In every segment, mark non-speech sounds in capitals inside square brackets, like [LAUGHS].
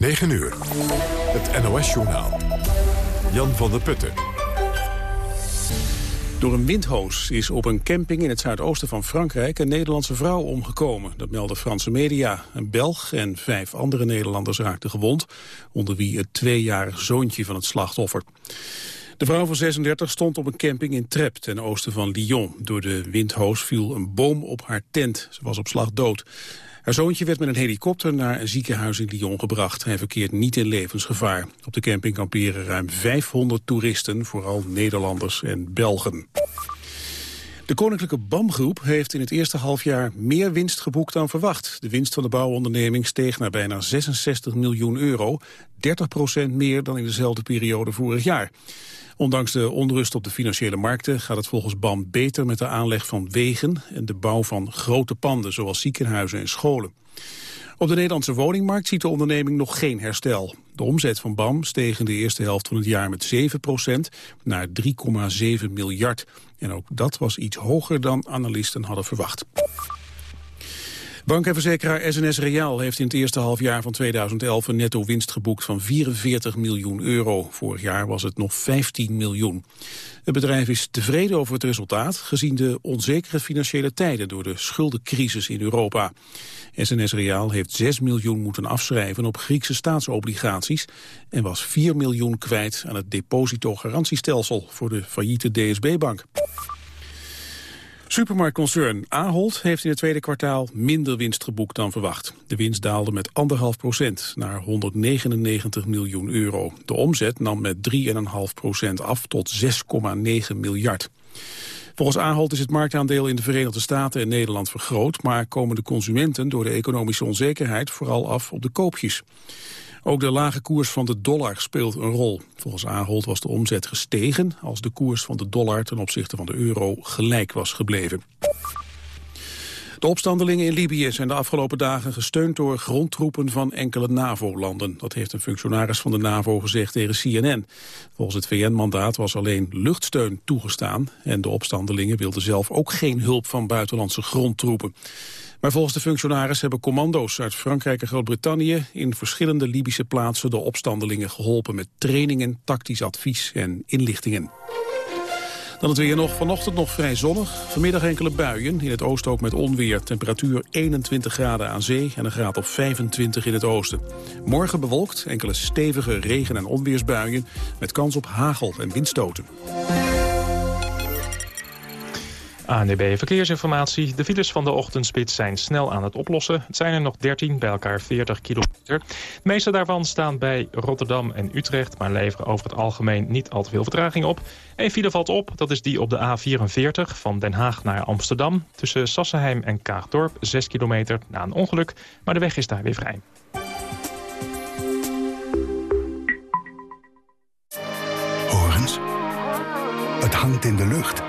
9 uur. Het NOS-journaal. Jan van der Putten. Door een windhoos is op een camping in het zuidoosten van Frankrijk een Nederlandse vrouw omgekomen. Dat melden Franse media. Een Belg en vijf andere Nederlanders raakten gewond, onder wie het tweejarig zoontje van het slachtoffer. De vrouw van 36 stond op een camping in Trep, ten oosten van Lyon. Door de windhoos viel een boom op haar tent. Ze was op slag dood. Haar zoontje werd met een helikopter naar een ziekenhuis in Lyon gebracht. Hij verkeert niet in levensgevaar. Op de camping kamperen ruim 500 toeristen, vooral Nederlanders en Belgen. De Koninklijke BAM-groep heeft in het eerste halfjaar meer winst geboekt dan verwacht. De winst van de bouwonderneming steeg naar bijna 66 miljoen euro, 30% meer dan in dezelfde periode vorig jaar. Ondanks de onrust op de financiële markten gaat het volgens BAM beter met de aanleg van wegen en de bouw van grote panden zoals ziekenhuizen en scholen. Op de Nederlandse woningmarkt ziet de onderneming nog geen herstel. De omzet van BAM steeg in de eerste helft van het jaar met 7% naar 3,7 miljard. En ook dat was iets hoger dan analisten hadden verwacht. Bank SNS Reaal heeft in het eerste halfjaar van 2011 een netto winst geboekt van 44 miljoen euro. Vorig jaar was het nog 15 miljoen. Het bedrijf is tevreden over het resultaat, gezien de onzekere financiële tijden door de schuldencrisis in Europa. SNS Reaal heeft 6 miljoen moeten afschrijven op Griekse staatsobligaties en was 4 miljoen kwijt aan het depositogarantiestelsel voor de failliete DSB-bank. Supermarktconcern Ahold heeft in het tweede kwartaal minder winst geboekt dan verwacht. De winst daalde met 1,5 procent naar 199 miljoen euro. De omzet nam met 3,5 procent af tot 6,9 miljard. Volgens Ahold is het marktaandeel in de Verenigde Staten en Nederland vergroot... maar komen de consumenten door de economische onzekerheid vooral af op de koopjes. Ook de lage koers van de dollar speelt een rol. Volgens Ahold was de omzet gestegen als de koers van de dollar ten opzichte van de euro gelijk was gebleven. De opstandelingen in Libië zijn de afgelopen dagen gesteund door grondtroepen van enkele NAVO-landen. Dat heeft een functionaris van de NAVO gezegd tegen CNN. Volgens het VN-mandaat was alleen luchtsteun toegestaan en de opstandelingen wilden zelf ook geen hulp van buitenlandse grondtroepen. Maar volgens de functionaris hebben commando's uit Frankrijk en Groot-Brittannië in verschillende Libische plaatsen de opstandelingen geholpen met trainingen, tactisch advies en inlichtingen. Dan het weer nog. Vanochtend nog vrij zonnig. Vanmiddag enkele buien. In het oosten ook met onweer. Temperatuur 21 graden aan zee en een graad of 25 in het oosten. Morgen bewolkt. Enkele stevige regen- en onweersbuien. Met kans op hagel en windstoten. ANDB Verkeersinformatie. De files van de ochtendspits zijn snel aan het oplossen. Het zijn er nog 13, bij elkaar 40 kilometer. De meeste daarvan staan bij Rotterdam en Utrecht... maar leveren over het algemeen niet al te veel vertraging op. Eén file valt op, dat is die op de A44 van Den Haag naar Amsterdam... tussen Sassenheim en Kaagdorp, 6 kilometer na een ongeluk. Maar de weg is daar weer vrij. Horens, het hangt in de lucht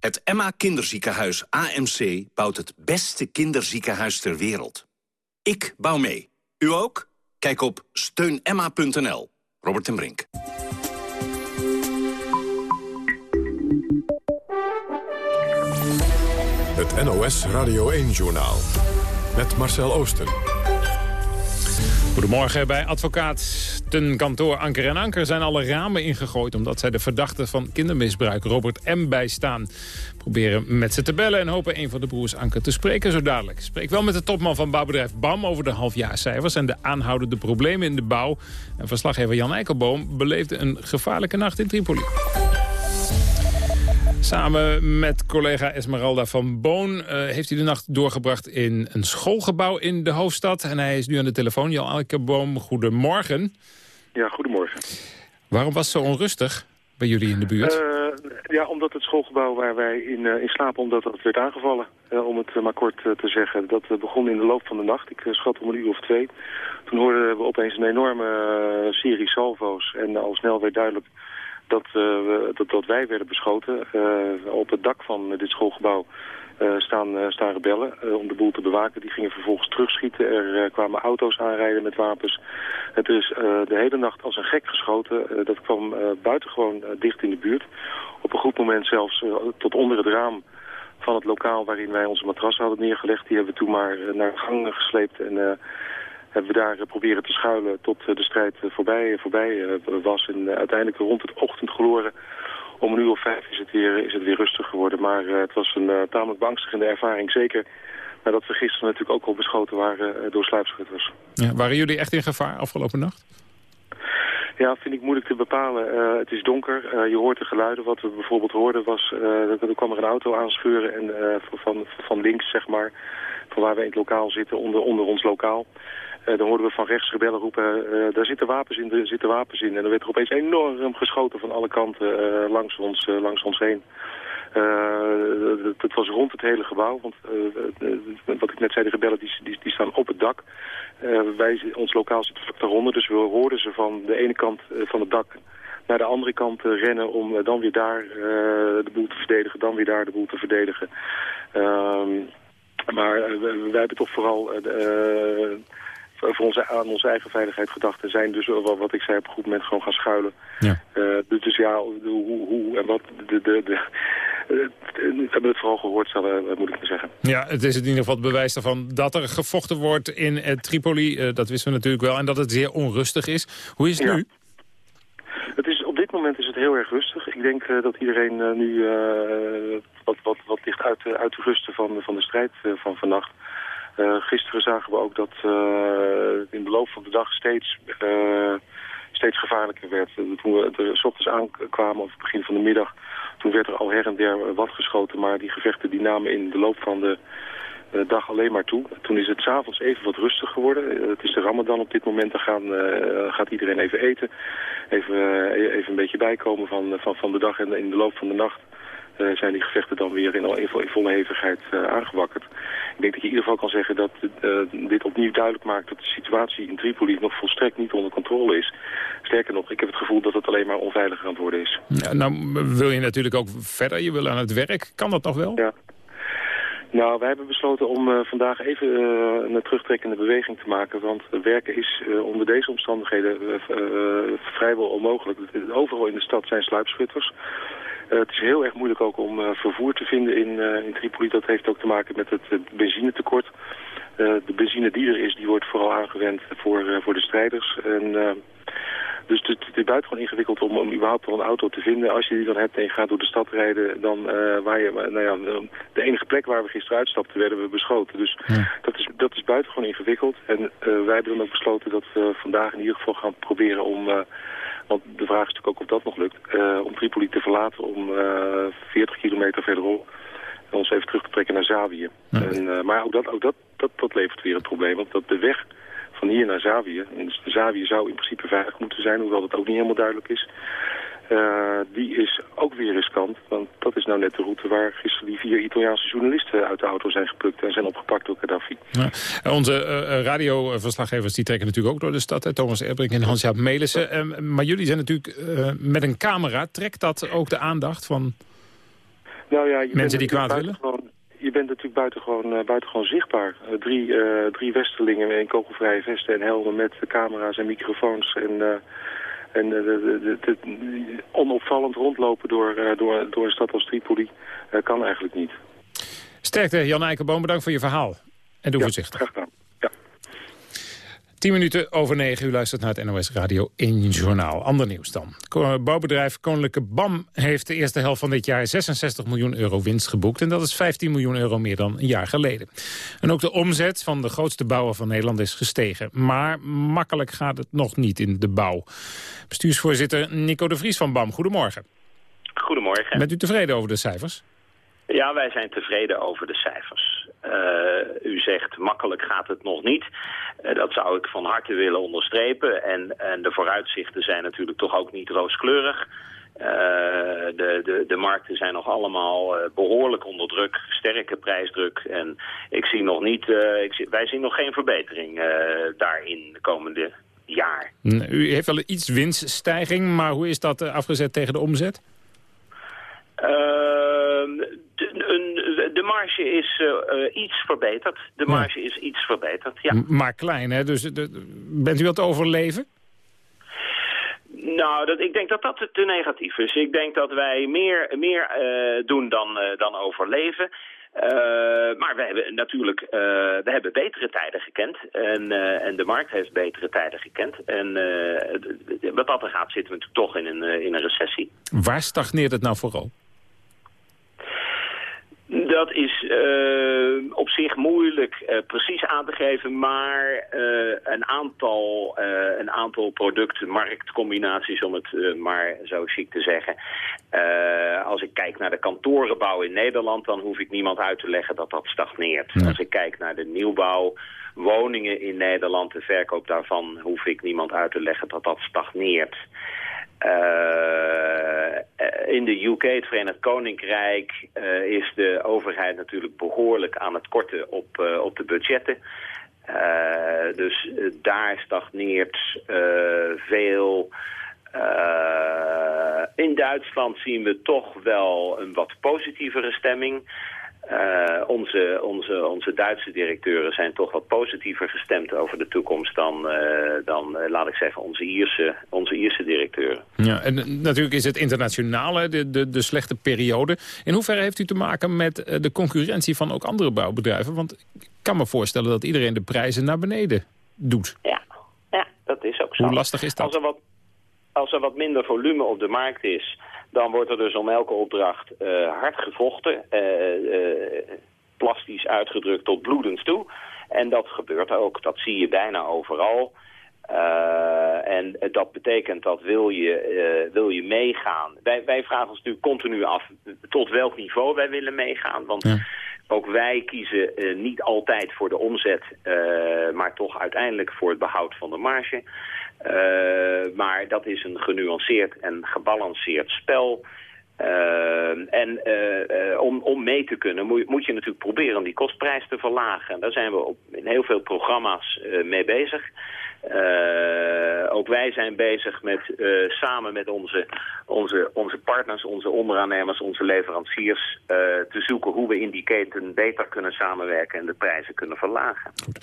Het Emma Kinderziekenhuis AMC bouwt het beste kinderziekenhuis ter wereld. Ik bouw mee. U ook? Kijk op steunemma.nl. Robert ten Brink. Het NOS Radio 1-journaal. Met Marcel Oosten. Goedemorgen. Bij advocatenkantoor Anker en Anker zijn alle ramen ingegooid... omdat zij de verdachte van kindermisbruik Robert M. bijstaan. Proberen met ze te bellen en hopen een van de broers Anker te spreken zo dadelijk. Spreek wel met de topman van bouwbedrijf BAM over de halfjaarcijfers... en de aanhoudende problemen in de bouw. En verslaggever Jan Eikelboom beleefde een gevaarlijke nacht in Tripoli. Samen met collega Esmeralda van Boon eh, heeft hij de nacht doorgebracht in een schoolgebouw in de hoofdstad. En hij is nu aan de telefoon. Jan Alkeboom, goedemorgen. Ja, goedemorgen. Waarom was het zo onrustig bij jullie in de buurt? Uh, ja, omdat het schoolgebouw waar wij in, uh, in slapen, omdat dat werd aangevallen. Om het maar kort te zeggen. Dat begon in de loop van de nacht. Ik schat om een uur of twee. Toen hoorden we opeens een enorme serie salvo's. En al snel werd duidelijk dat, dat, dat, wij werden beschoten. op het dak van dit schoolgebouw uh, staan, staan rebellen om de boel te bewaken. Die gingen vervolgens terugschieten. Er kwamen auto's aanrijden met wapens. Het is de hele nacht als een gek geschoten. dat kwam buitengewoon dicht in de buurt. Op een goed moment zelfs tot onder het raam van het lokaal waarin wij onze matrassen hadden neergelegd. Die hebben we toen maar naar de gang gesleept en hebben we daar proberen te schuilen tot de strijd voorbij, voorbij was. En uiteindelijk rond het ochtendgloren om een uur of vijf is het weer, is het weer rustig geworden. Maar uh, het was een uh, tamelijk beangstigende ervaring. Zeker nadat we gisteren natuurlijk ook al beschoten waren uh, door sluipschutters. Ja, waren jullie echt in gevaar afgelopen nacht? Ja, vind ik moeilijk te bepalen. het is donker, je hoort de geluiden. Wat we bijvoorbeeld hoorden was, er kwam er een auto aanschuren en, van, van links, zeg maar, van waar we in het lokaal zitten, onder, onder ons lokaal. Uh, dan hoorden we van rechts rebellen roepen, uh, daar zitten wapens in, er zitten wapens in. En dan werd er opeens enorm geschoten van alle kanten uh, langs, ons, langs ons heen. het was rond het hele gebouw, want wat ik net zei, de rebellen die, die, staan op het dak. wij, ons lokaal zit vlak daaronder, dus we hoorden ze van de ene kant van het dak naar de andere kant rennen om dan weer daar de boel te verdedigen, dan weer daar de boel te verdedigen. Ehm, maar wij hebben toch vooral voor onze, aan onze eigen veiligheid gedacht. En zijn dus, wat ik zei, op een goed moment gewoon gaan schuilen. Ja. Uh, dus ja, hoe, hoe en wat... De, de, de, we hebben het vooral gehoord, zal, moet ik maar zeggen. Ja, het is in ieder geval het bewijs ervan dat er gevochten wordt in Tripoli. Dat wisten we natuurlijk wel. En dat het zeer onrustig is. Hoe is het nu? Het is, op dit moment is het heel erg rustig. Ik denk dat iedereen nu wat, wat, wat ligt uit, uit te rusten van, van de strijd van vannacht. Uh, gisteren zagen we ook dat uh, in de loop van de dag steeds, uh, steeds gevaarlijker werd. Toen we er s ochtends aankwamen, of het begin van de middag, toen werd er al her en der wat geschoten. Maar die gevechten die namen in de loop van de dag alleen maar toe. Toen is het s'avonds even wat rustig geworden. het is de ramadan op dit moment. Dan gaan, gaat iedereen even eten. Even, even een beetje bijkomen van, van, van de dag en in de loop van de nacht. Uh, zijn die gevechten dan weer in, in, in volle hevigheid uh, aangewakkerd. Ik denk dat je in ieder geval kan zeggen dat uh, dit opnieuw duidelijk maakt dat de situatie in Tripoli nog volstrekt niet onder controle is. Sterker nog, ik heb het gevoel dat het alleen maar onveiliger aan het worden is. Ja, nou wil je natuurlijk ook verder, je wil aan het werk. Kan dat nog wel? Ja. Nou, wij hebben besloten om uh, vandaag even uh, een terugtrekkende beweging te maken. Want werken is uh, onder deze omstandigheden vrijwel onmogelijk. Overal in de stad zijn sluipschutters. Uh, het is heel erg moeilijk ook om uh, vervoer te vinden in, uh, in Tripoli. Dat heeft ook te maken met het benzinetekort. de benzine die er is, die wordt vooral aangewend voor, voor de strijders. En, dus het, het, is buitengewoon ingewikkeld om, om überhaupt een auto te vinden. Als je die dan hebt en je gaat door de stad rijden, dan waar je, nou ja, de enige plek waar we gisteren uitstapten, werden we beschoten. Dus dat, is, dat is buitengewoon ingewikkeld. En wij hebben dan ook besloten dat we vandaag in ieder geval gaan proberen om want de vraag is natuurlijk ook of dat nog lukt. Uh, om Tripoli te verlaten om uh, eh, 40 kilometer verderop. En ons even terug te trekken naar Zawië. En, uh, maar ook, dat, ook dat, dat, dat levert weer een probleem. Want dat de weg van hier naar Zawië... En dus Zawië zou in principe veilig moeten zijn, hoewel dat ook niet helemaal duidelijk is. Uh, die is ook weer riskant, want dat is nou net de route waar gisteren die vier Italiaanse journalisten uit de auto zijn geplukt en zijn opgepakt door Gaddafi. Ja. Onze uh, radioverslaggevers die trekken natuurlijk ook door de stad, hè? Thomas Erbrink en Hans-Jaap Melissen. Uh, maar jullie zijn natuurlijk met een camera, trekt dat ook de aandacht van nou ja, mensen die kwaad willen? je bent natuurlijk buitengewoon, buitengewoon zichtbaar. Uh, drie, uh, drie westerlingen in kogelvrije vesten en helmen met camera's en microfoons en en uh, onopvallend rondlopen door, uh, door, door een stad als Tripoli uh, kan eigenlijk niet. Sterkte, Jan Eikenboom, bedankt voor je verhaal. En doe ja, voorzichtig. graag gedaan. 10 minuten over 9, u luistert naar het NOS Radio 1 Journaal. Ander nieuws dan. Bouwbedrijf Koninklijke BAM heeft de eerste helft van dit jaar 66 miljoen euro winst geboekt. En dat is 15 miljoen euro meer dan een jaar geleden. En ook de omzet van de grootste bouwer van Nederland is gestegen. Maar makkelijk gaat het nog niet in de bouw. Bestuursvoorzitter Nico de Vries van BAM, goedemorgen. Goedemorgen. Bent u tevreden over de cijfers? Ja, wij zijn tevreden over de cijfers. Uh, u zegt makkelijk gaat het nog niet. Uh, dat zou ik van harte willen onderstrepen. En, en de vooruitzichten zijn natuurlijk toch ook niet rooskleurig. de, de, de markten zijn nog allemaal behoorlijk onder druk, sterke prijsdruk. En ik zie nog niet, ik zie, wij zien nog geen verbetering daarin de komende jaar. U heeft wel iets winststijging, maar hoe is dat afgezet tegen de omzet? Ehm, de, marge is iets verbeterd. De marge is iets verbeterd, ja. Maar klein, hè? Dus bent u het overleven? Nou, dat, ik denk dat dat te negatief is. Ik denk dat wij meer, meer uh, doen dan, uh, dan overleven. Uh, maar we hebben natuurlijk we hebben betere tijden gekend. En, en de markt heeft betere tijden gekend. En wat dat er gaat zitten we natuurlijk toch in een, in een recessie. Waar stagneert het nou vooral? Dat is uh, op zich moeilijk uh, precies aan te geven, maar uh, een, aantal, een aantal producten, marktcombinaties om het maar zo chic te zeggen. als ik kijk naar de kantorenbouw in Nederland, dan hoef ik niemand uit te leggen dat dat stagneert. Als ik kijk naar de nieuwbouw, woningen in Nederland, de verkoop daarvan, hoef ik niemand uit te leggen dat dat stagneert. Uh, in de UK, het Verenigd Koninkrijk, uh, is de overheid natuurlijk behoorlijk aan het korten op, uh, op de budgetten. dus daar stagneert veel. in Duitsland zien we toch wel een wat positievere stemming. Uh, onze, onze, onze Duitse directeuren zijn toch wat positiever gestemd over de toekomst dan, uh, dan uh, laat ik zeggen, onze Ierse, onze Ierse directeuren. Ja, en natuurlijk is het internationale, de, de, de slechte periode. In hoeverre heeft u te maken met de concurrentie van ook andere bouwbedrijven? Want ik kan me voorstellen dat iedereen de prijzen naar beneden doet. Ja, ja dat is ook zo. Hoe lastig is dat? Als er wat, als er wat minder volume op de markt is dan wordt er dus om elke opdracht uh, hard gevochten, uh, plastisch uitgedrukt tot bloedens toe. En dat gebeurt ook, dat zie je bijna overal. en dat betekent dat wil je, wil je meegaan. Wij, wij vragen ons natuurlijk continu af tot welk niveau wij willen meegaan. Want ja. ook wij kiezen niet altijd voor de omzet, maar toch uiteindelijk voor het behoud van de marge. Uh, maar dat is een genuanceerd en gebalanceerd spel. Uh, en uh, om, om mee te kunnen moet, moet, je natuurlijk proberen om die kostprijs te verlagen. En daar zijn we op, in heel veel programma's mee bezig. Uh, ook wij zijn bezig met uh, samen met onze, onze, onze partners, onze onderaannemers, onze leveranciers... Uh, te zoeken hoe we in die keten beter kunnen samenwerken en de prijzen kunnen verlagen. Goed.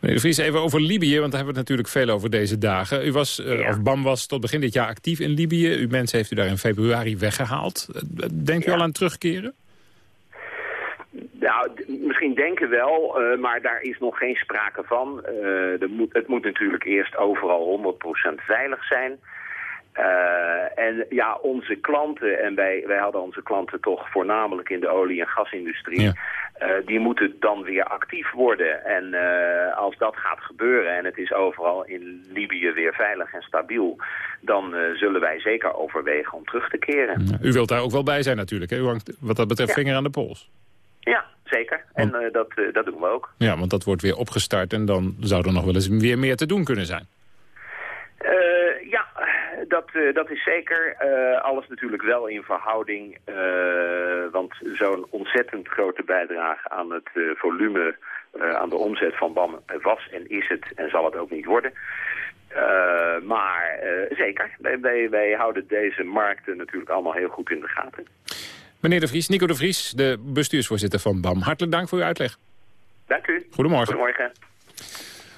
Meneer de Vries, even over Libië, want daar hebben we het natuurlijk veel over deze dagen. U was, ja. of BAM was tot begin dit jaar actief in Libië. Uw mensen heeft u daar in februari weggehaald. Denkt u ja. al aan terugkeren? Nou, misschien denken wel, uh, maar daar is nog geen sprake van. Uh, moet, het moet natuurlijk eerst overal 100% veilig zijn. Uh, en ja, onze klanten, en wij, wij hadden onze klanten toch voornamelijk in de olie- en gasindustrie... Ja. die moeten dan weer actief worden. En als dat gaat gebeuren en het is overal in Libië weer veilig en stabiel... dan zullen wij zeker overwegen om terug te keren. U wilt daar ook wel bij zijn natuurlijk, hè? U hangt wat dat betreft ja. vinger aan de pols. Ja, zeker. En uh, dat, uh, dat doen we ook. Ja, want dat wordt weer opgestart en dan zou er nog wel eens weer meer te doen kunnen zijn. Uh, ja, dat, dat is zeker. alles natuurlijk wel in verhouding. want zo'n ontzettend grote bijdrage aan het volume, aan de omzet van BAM was en is het en zal het ook niet worden. maar zeker, wij, wij, wij houden deze markten natuurlijk allemaal heel goed in de gaten. Meneer De Vries, Nico De Vries, de bestuursvoorzitter van BAM. Hartelijk dank voor uw uitleg. Dank u. Goedemorgen. Goedemorgen.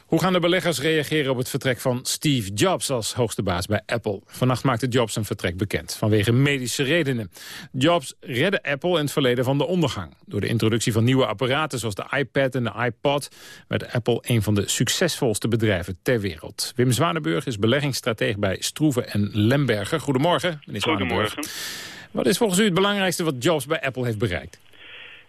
Hoe gaan de beleggers reageren op het vertrek van Steve Jobs als hoogste baas bij Apple? Vannacht maakte Jobs een vertrek bekend, vanwege medische redenen. Jobs redde Apple in het verleden van de ondergang. Door de introductie van nieuwe apparaten zoals de iPad en de iPod... werd Apple een van de succesvolste bedrijven ter wereld. Wim Zwanenburg is beleggingsstratege bij Stroeven en Lemberger. Goedemorgen, meneer Zwanenburg. Goedemorgen. Wat is volgens u het belangrijkste wat Jobs bij Apple heeft bereikt?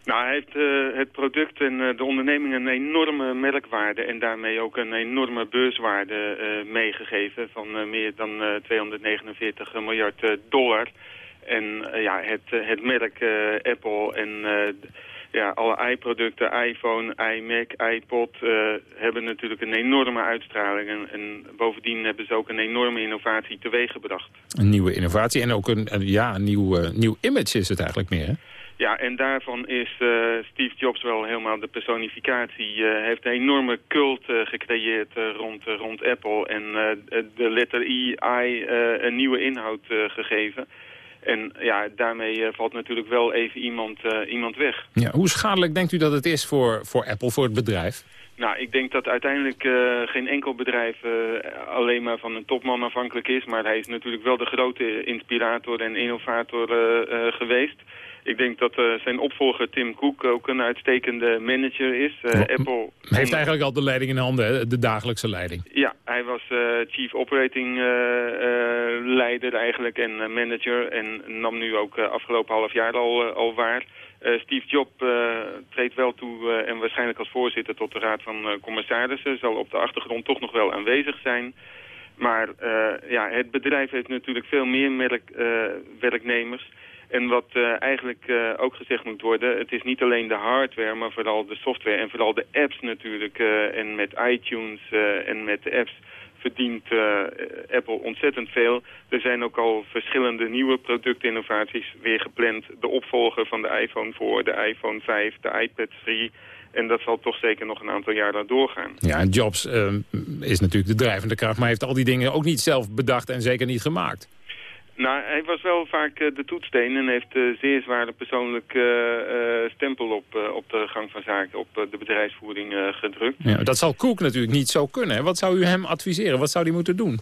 Nou, hij heeft uh, het product en uh, de onderneming een enorme merkwaarde en daarmee ook een enorme beurswaarde uh, meegegeven van meer dan 249 miljard dollar. En ja, het, het merk Apple en ja, alle i-producten, iPhone, iMac, iPod, uh, hebben natuurlijk een enorme uitstraling. En, en, bovendien hebben ze ook een enorme innovatie teweeggebracht. Een nieuwe innovatie en ook een, ja, een nieuw, uh, nieuw image is het eigenlijk meer, hè? Ja, en daarvan is uh, Steve Jobs wel helemaal de personificatie. Hij heeft een enorme cult gecreëerd rond, rond Apple. En de letter I, I een nieuwe inhoud gegeven. En ja, daarmee eh, valt natuurlijk wel even iemand, uh, iemand weg. Ja, hoe schadelijk denkt u dat het is voor, voor Apple, voor het bedrijf? Nou, ik denk dat uiteindelijk uh, geen enkel bedrijf alleen maar van een topman afhankelijk is. Maar hij is natuurlijk wel de grote inspirator en innovator geweest. Ik denk dat uh, zijn opvolger Tim Cook ook een uitstekende manager is. Uh, Apple hij heeft eigenlijk al de leiding in handen, hè? de dagelijkse leiding. Ja, hij was uh, chief operating leider eigenlijk en manager. En nam nu ook afgelopen half jaar al, al waar. Steve Jobs treedt wel toe en waarschijnlijk als voorzitter tot de raad van commissarissen. Zal op de achtergrond toch nog wel aanwezig zijn. Maar ja, het bedrijf heeft natuurlijk veel meer merk, werknemers... En wat uh, eigenlijk uh, ook gezegd moet worden, het is niet alleen de hardware, maar vooral de software en vooral de apps natuurlijk. Uh, en met iTunes en met de apps verdient Apple ontzettend veel. Er zijn ook al verschillende nieuwe productinnovaties weer gepland. De opvolger van de iPhone 4, de iPhone 5, de iPad 3... En dat zal toch zeker nog een aantal jaar doorgaan. Ja, en Jobs is natuurlijk de drijvende kracht... maar heeft al die dingen ook niet zelf bedacht en zeker niet gemaakt. Nou, hij was wel vaak uh, de toetsteen en heeft uh, zeer zware persoonlijke uh, stempel op, op de gang van zaken, op de bedrijfsvoering gedrukt. Ja, dat zal Koek natuurlijk niet zo kunnen. Wat zou u hem adviseren? Wat zou hij moeten doen?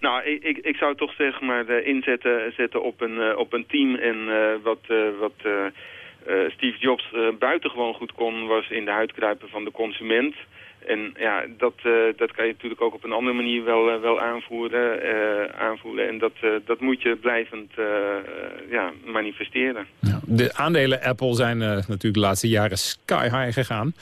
Nou, ik, ik, ik zou toch zeg maar inzetten zetten op, een, op een team en wat, wat Steve Jobs buitengewoon goed kon was in de huid kruipen van de consument... En ja, dat, uh, dat kan je natuurlijk ook op een andere manier wel, uh, wel aanvoeren, uh, aanvoelen. En dat, dat moet je blijvend ja, manifesteren. Ja, de aandelen Apple zijn natuurlijk de laatste jaren sky high gegaan.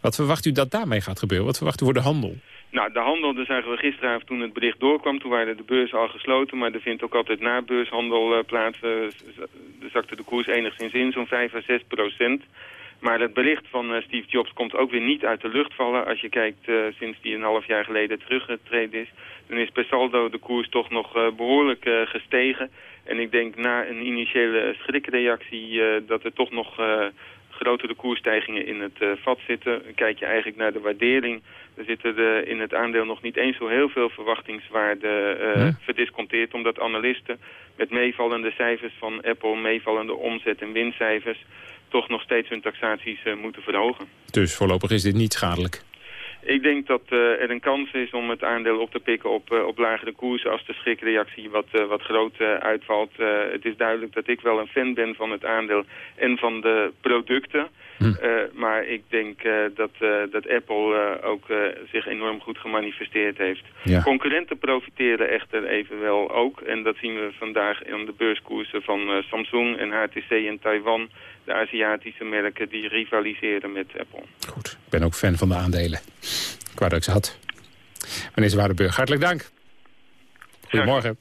Wat verwacht u dat daarmee gaat gebeuren? Wat verwacht u voor de handel? Nou, de handel, daar zagen we gisteravond toen het bericht doorkwam. Toen waren de beurzen al gesloten, maar er vindt ook altijd na beurshandel plaats. Er zakte de koers enigszins in, zo'n 5 à 6 procent. Maar het bericht van uh, Steve Jobs komt ook weer niet uit de lucht vallen. Als je kijkt uh, sinds die een half jaar geleden teruggetreden is... dan is per saldo de koers toch nog uh, behoorlijk gestegen. En ik denk na een initiële schrikreactie dat er toch nog grotere koersstijgingen in het vat zitten. Kijk je eigenlijk naar de waardering... Er zitten de, in het aandeel nog niet eens zo heel veel verwachtingswaarde verdisconteerd. Omdat analisten met meevallende cijfers van Apple, meevallende omzet- en winstcijfers toch nog steeds hun taxaties uh, moeten verhogen. Dus voorlopig is dit niet schadelijk? Ik denk dat uh, er een kans is om het aandeel op te pikken op, uh, op lagere koersen als de schrikreactie wat, uh, wat groot uitvalt. het is duidelijk dat ik wel een fan ben van het aandeel en van de producten. Hm. maar ik denk dat, dat Apple ook zich enorm goed gemanifesteerd heeft. Ja. Concurrenten profiteren echter evenwel ook. En dat zien we vandaag in de beurskoersen van Samsung en HTC in Taiwan de Aziatische merken die rivaliseren met Apple. Goed, ik ben ook fan van de aandelen. Qua dat ik ze had. Meneer Zwaardenburg, hartelijk dank. Goedemorgen.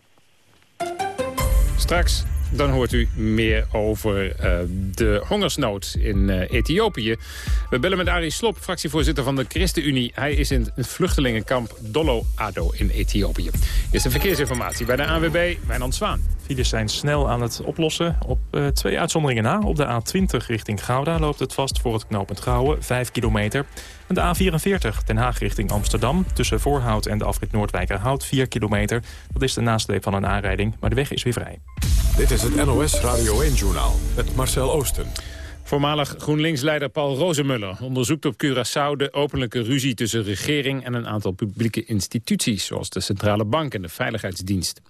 Straks dan hoort u meer over uh, de hongersnood in uh, Ethiopië. We bellen met Arie Slop, fractievoorzitter van de ChristenUnie. Hij is in het vluchtelingenkamp Dolo Ado in Ethiopië. Eerste verkeersinformatie bij de ANWB, Wijnand Zwaan. Files zijn snel aan het oplossen. Op uh, twee uitzonderingen na. Op de A20 richting Gouda loopt het vast voor het knooppunt Gouwen, 5 kilometer. En de A44 Den Haag richting Amsterdam. Tussen Voorhout en de afrit Noordwijkerhout, 4 kilometer. Dat is de nasleep van een aanrijding, maar de weg is weer vrij. Dit is het NOS Radio 1-journaal met Marcel Oosten. Voormalig GroenLinks-leider Paul Rozemuller onderzoekt op Curaçao de openlijke ruzie tussen regering en een aantal publieke instituties, zoals de Centrale Bank en de Veiligheidsdienst.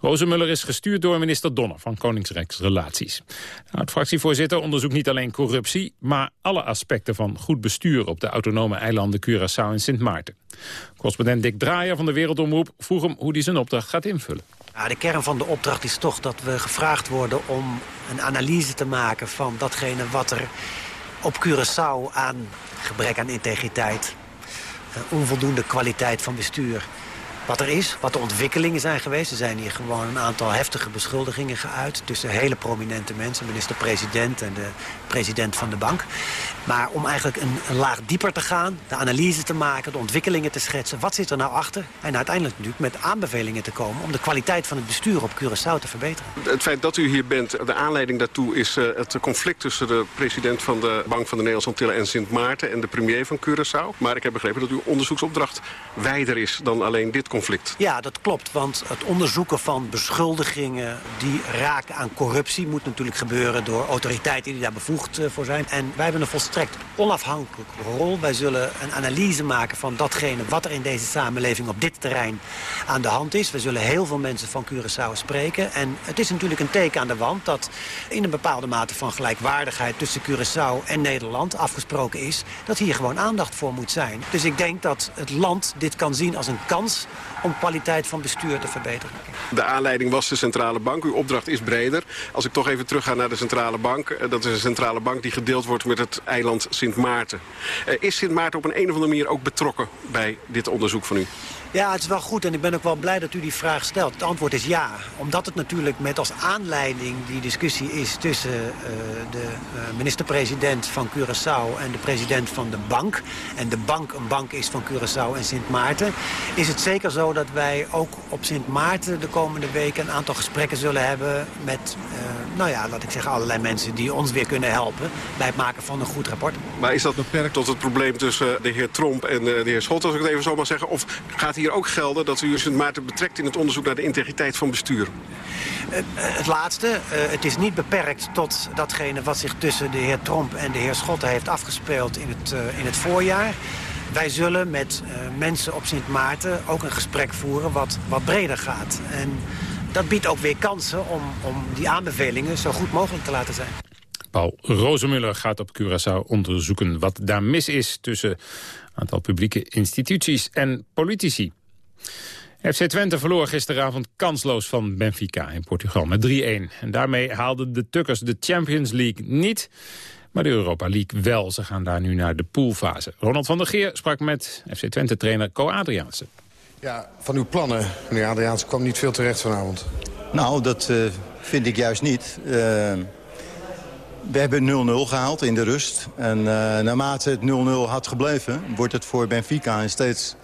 Rozemuller is gestuurd door minister Donner van Koningsrijksrelaties. Het fractievoorzitter onderzoekt niet alleen corruptie, maar alle aspecten van goed bestuur op de autonome eilanden Curaçao en Sint Maarten. Correspondent Dick Draaier van de Wereldomroep vroeg hem hoe hij zijn opdracht gaat invullen. De kern van de opdracht is toch dat we gevraagd worden om een analyse te maken van datgene wat er op Curaçao aan gebrek aan integriteit, onvoldoende kwaliteit van bestuur wat er is, wat de ontwikkelingen zijn geweest. Er zijn hier gewoon een aantal heftige beschuldigingen geuit... tussen hele prominente mensen, minister-president en de president van de bank. Maar om eigenlijk een, een, laag dieper te gaan, de analyse te maken... de ontwikkelingen te schetsen, wat zit er nou achter? En uiteindelijk natuurlijk met aanbevelingen te komen... om de kwaliteit van het bestuur op Curaçao te verbeteren. Het feit dat u hier bent, de aanleiding daartoe is uh, het conflict... tussen de president van de Bank van de Nederlandse Antillen en Sint Maarten... en de premier van Curaçao. Maar ik heb begrepen dat uw onderzoeksopdracht wijder is dan alleen dit conflict. Ja, dat klopt, want het onderzoeken van beschuldigingen... die raken aan corruptie moet natuurlijk gebeuren door autoriteiten die daar bevoegd uh, voor zijn. En wij hebben een volstrekt onafhankelijke rol. Wij zullen een analyse maken van datgene wat er in deze samenleving op dit terrein aan de hand is. We zullen heel veel mensen van Curaçao spreken. En het is natuurlijk een teken aan de wand dat in een bepaalde mate van gelijkwaardigheid tussen Curaçao en Nederland afgesproken is dat hier gewoon aandacht voor moet zijn. Dus ik denk dat het land dit kan zien als een kans om kwaliteit van bestuur te verbeteren. De aanleiding was de centrale bank. Uw opdracht is breder. Als ik toch even terug ga naar de centrale bank. Eh, dat is een centrale bank die gedeeld wordt met het eiland Sint Maarten. Eh, is Sint Maarten op een, een of andere manier ook betrokken bij dit onderzoek van u? Ja, het is wel goed en ik ben ook wel blij dat u die vraag stelt. Het antwoord is ja, omdat het natuurlijk met als aanleiding die discussie is... tussen uh, de uh, minister-president van Curaçao en de president van de bank... en de bank een bank is van Curaçao en Sint Maarten... is het zeker zo dat wij ook op Sint Maarten de komende weken... een aantal gesprekken zullen hebben met, nou ja, laat ik zeggen... allerlei mensen die ons weer kunnen helpen bij het maken van een goed rapport. Maar is dat beperkt tot het probleem tussen de heer Tromp en de heer Schot, als ik het even zo mag zeggen? Of gaat hier ook gelden dat u Sint Maarten betrekt in het onderzoek naar de integriteit van bestuur? Uh, het laatste. Het is niet beperkt tot datgene wat zich tussen de heer Tromp en de heer Schotten heeft afgespeeld in het, in het voorjaar. Wij zullen met mensen op Sint Maarten ook een gesprek voeren wat, wat breder gaat. En dat biedt ook weer kansen om, om die aanbevelingen zo goed mogelijk te laten zijn. Paul Rozemuller gaat op Curaçao onderzoeken wat daar mis is tussen een aantal publieke instituties en politici. FC Twente verloor gisteravond kansloos van Benfica in Portugal met 3-1. En daarmee haalden de Tukkers de Champions League niet, maar de Europa League wel. Ze gaan daar nu naar de poolfase. Ronald van der Geer sprak met FC Twente-trainer Co Adriaanse. Ja, van uw plannen, meneer Adriaanse, kwam niet veel terecht vanavond. Nou, dat uh, vind ik juist niet. Uh, we hebben 0-0 gehaald in de rust. En uh, naarmate het 0-0 had gebleven, wordt het voor Benfica een steeds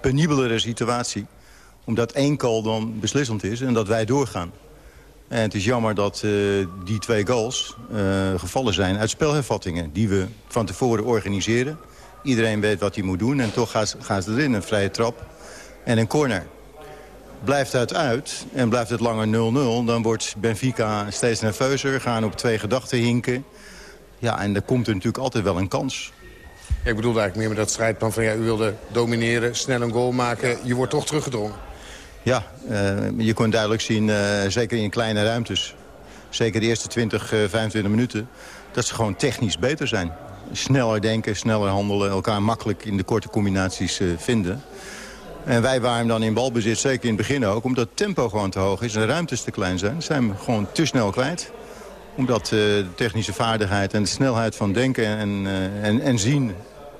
penibelere situatie. Omdat één goal dan beslissend is en dat wij doorgaan. En het is jammer dat uh, die twee goals uh, gevallen zijn uit spelhervattingen... die we van tevoren organiseren. Iedereen weet wat hij moet doen en toch gaan ze, gaan ze erin. Een vrije trap en een corner. Blijft het uit en blijft het langer 0-0... dan wordt Benfica steeds nerveuzer, gaan op twee gedachten hinken. Ja, en dan komt er natuurlijk altijd wel een kans. Ja, ik bedoelde eigenlijk meer met dat strijdplan van... Ja, u wilde domineren, snel een goal maken. Je wordt toch teruggedrongen. Ja, uh, je kon duidelijk zien, uh, zeker in kleine ruimtes... zeker de eerste 20, uh, 25 minuten... dat ze gewoon technisch beter zijn. Sneller denken, sneller handelen, elkaar makkelijk in de korte combinaties vinden. En wij waren dan in balbezit, zeker in het begin ook... omdat het tempo gewoon te hoog is en de ruimtes te klein zijn. zijn gewoon te snel kwijt omdat uh, de technische vaardigheid en de snelheid van denken en, uh, en, en zien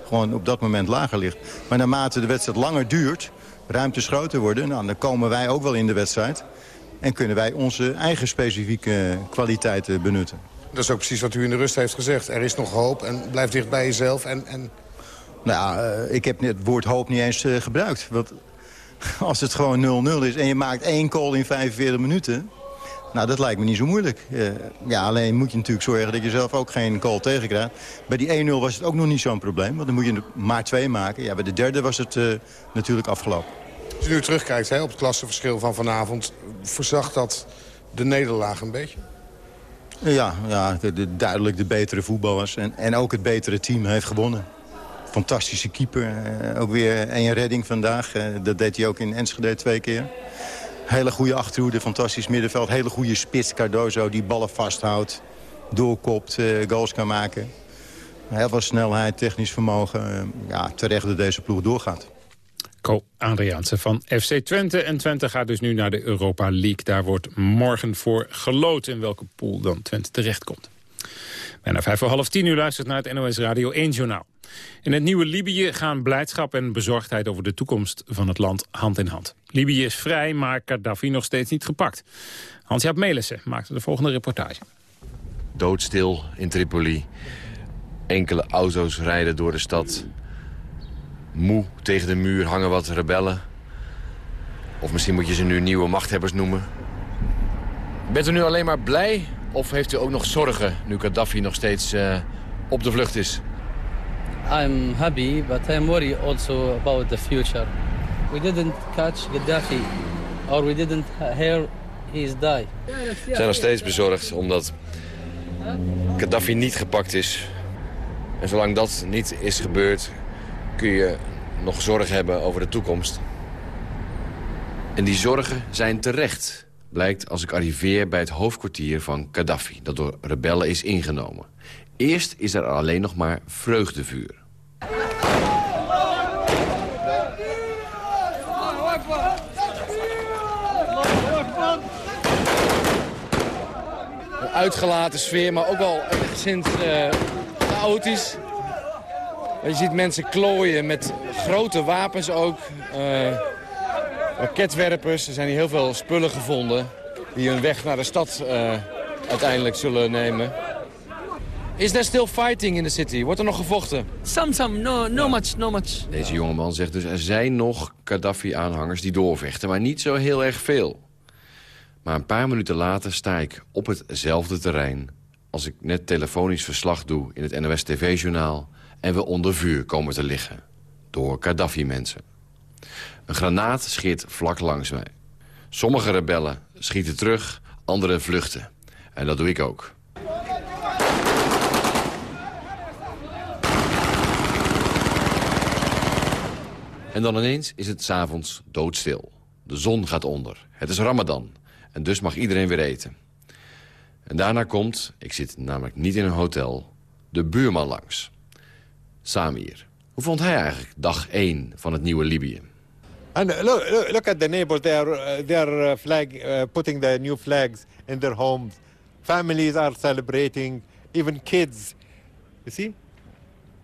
gewoon op dat moment lager ligt. Maar naarmate de wedstrijd langer duurt, ruimtes groter worden... Nou, dan komen wij ook wel in de wedstrijd. En kunnen wij onze eigen specifieke kwaliteiten benutten. Dat is ook precies wat u in de rust heeft gezegd. Er is nog hoop en blijf dicht bij jezelf. En, en... Nou ja, uh, ik heb het woord hoop niet eens uh, gebruikt. Want [LAUGHS] als het gewoon 0-0 is en je maakt één goal in 45 minuten... Nou, dat lijkt me niet zo moeilijk. Uh, ja, alleen moet je natuurlijk zorgen dat je zelf ook geen goal tegenkrijgt. Bij die 1-0 was het ook nog niet zo'n probleem. Want dan moet je maar twee maken. Ja, bij de derde was het uh, natuurlijk afgelopen. Als je nu terugkijkt hè, op het klassenverschil van vanavond... verzacht dat de nederlaag een beetje? Ja, ja de, de, duidelijk de betere voetballers. En, en ook het betere team heeft gewonnen. Fantastische keeper. Uh, ook weer een redding vandaag. dat deed hij ook in Enschede twee keer. Hele goede achterhoede, fantastisch middenveld. Hele goede spits, Cardozo, die ballen vasthoudt. Doorkopt, uh, goals kan maken. Heel veel snelheid, technisch vermogen. Ja, terecht dat deze ploeg doorgaat. Co Adriaanse van FC Twente. En Twente gaat dus nu naar de Europa League. Daar wordt morgen voor geloot in welke pool dan Twente terechtkomt. Bijna vijf voor half tien uur luistert naar het NOS Radio 1 Journaal. In het nieuwe Libië gaan blijdschap en bezorgdheid over de toekomst van het land hand in hand. Libië is vrij, maar Gaddafi nog steeds niet gepakt. Hans-Jaap Melissen maakte de volgende reportage. Doodstil in Tripoli. Enkele auto's rijden door de stad. Moe tegen de muur hangen wat rebellen. Of misschien moet je ze nu nieuwe machthebbers noemen. Bent u nu alleen maar blij of heeft u ook nog zorgen nu Gaddafi nog steeds uh, op de vlucht is? I'm happy, but I'm worried also about the future. We didn't catch Gaddafi, or we didn't hear he's died. We zijn nog steeds bezorgd omdat Gaddafi niet gepakt is. En zolang dat niet is gebeurd, kun je nog zorgen hebben over de toekomst. En die zorgen zijn terecht, blijkt als ik arriveer bij het hoofdkwartier van Gaddafi... dat door rebellen is ingenomen. Eerst is er alleen nog maar vreugdevuur. Een uitgelaten sfeer, maar ook wel enigszins uh, chaotisch. Je ziet mensen klooien met grote wapens ook. Uh, raketwerpers. Er zijn hier heel veel spullen gevonden die hun weg naar de stad uh, uiteindelijk zullen nemen. Is there still fighting in the city? Wordt er nog gevochten? Some, some. No, no much, no much. Deze jongeman zegt dus er zijn nog Gaddafi-aanhangers die doorvechten, maar niet zo heel erg veel. Maar een paar minuten later sta ik op hetzelfde terrein... als ik net telefonisch verslag doe in het NOS-TV-journaal... en we onder vuur komen te liggen. Door Gaddafi-mensen. Een granaat scheert vlak langs mij. Sommige rebellen schieten terug, anderen vluchten. En dat doe ik ook. En dan ineens is het s'avonds doodstil. De zon gaat onder. Het is Ramadan. En dus mag iedereen weer eten. En daarna komt, ik zit namelijk niet in een hotel, de buurman langs. Samir. Hoe vond hij eigenlijk dag 1 van het nieuwe Libië? And look, look, look at the neighbors. They are, uh, they are uh, flag, uh, putting the new flags in their homes. Families are celebrating, even kids. You see?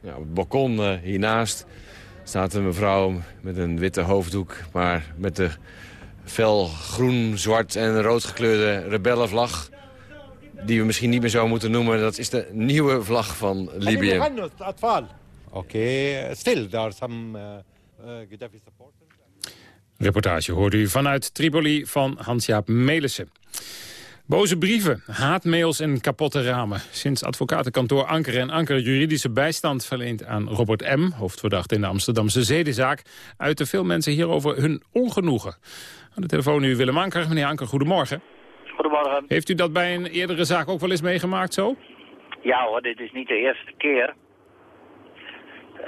Ja, op het balkon hiernaast staat een mevrouw met een witte hoofddoek... maar met de fel groen, zwart en rood gekleurde rebellenvlag... die we misschien niet meer zo moeten noemen. Dat is de nieuwe vlag van Libië. Oké, okay. still there are some Gaddafi supporters. Reportage hoorde u vanuit Tripoli van Hans-Jaap Melissen. Boze brieven, haatmails en kapotte ramen. Sinds advocatenkantoor Anker en Anker juridische bijstand verleent aan Robert M., hoofdverdachte in de Amsterdamse zedenzaak, uiten veel mensen hierover hun ongenoegen. Aan de telefoon nu Willem Anker. Meneer Anker, goedemorgen. Goedemorgen. Heeft u dat bij een eerdere zaak ook wel eens meegemaakt zo? Ja hoor, dit is niet de eerste keer. Uh,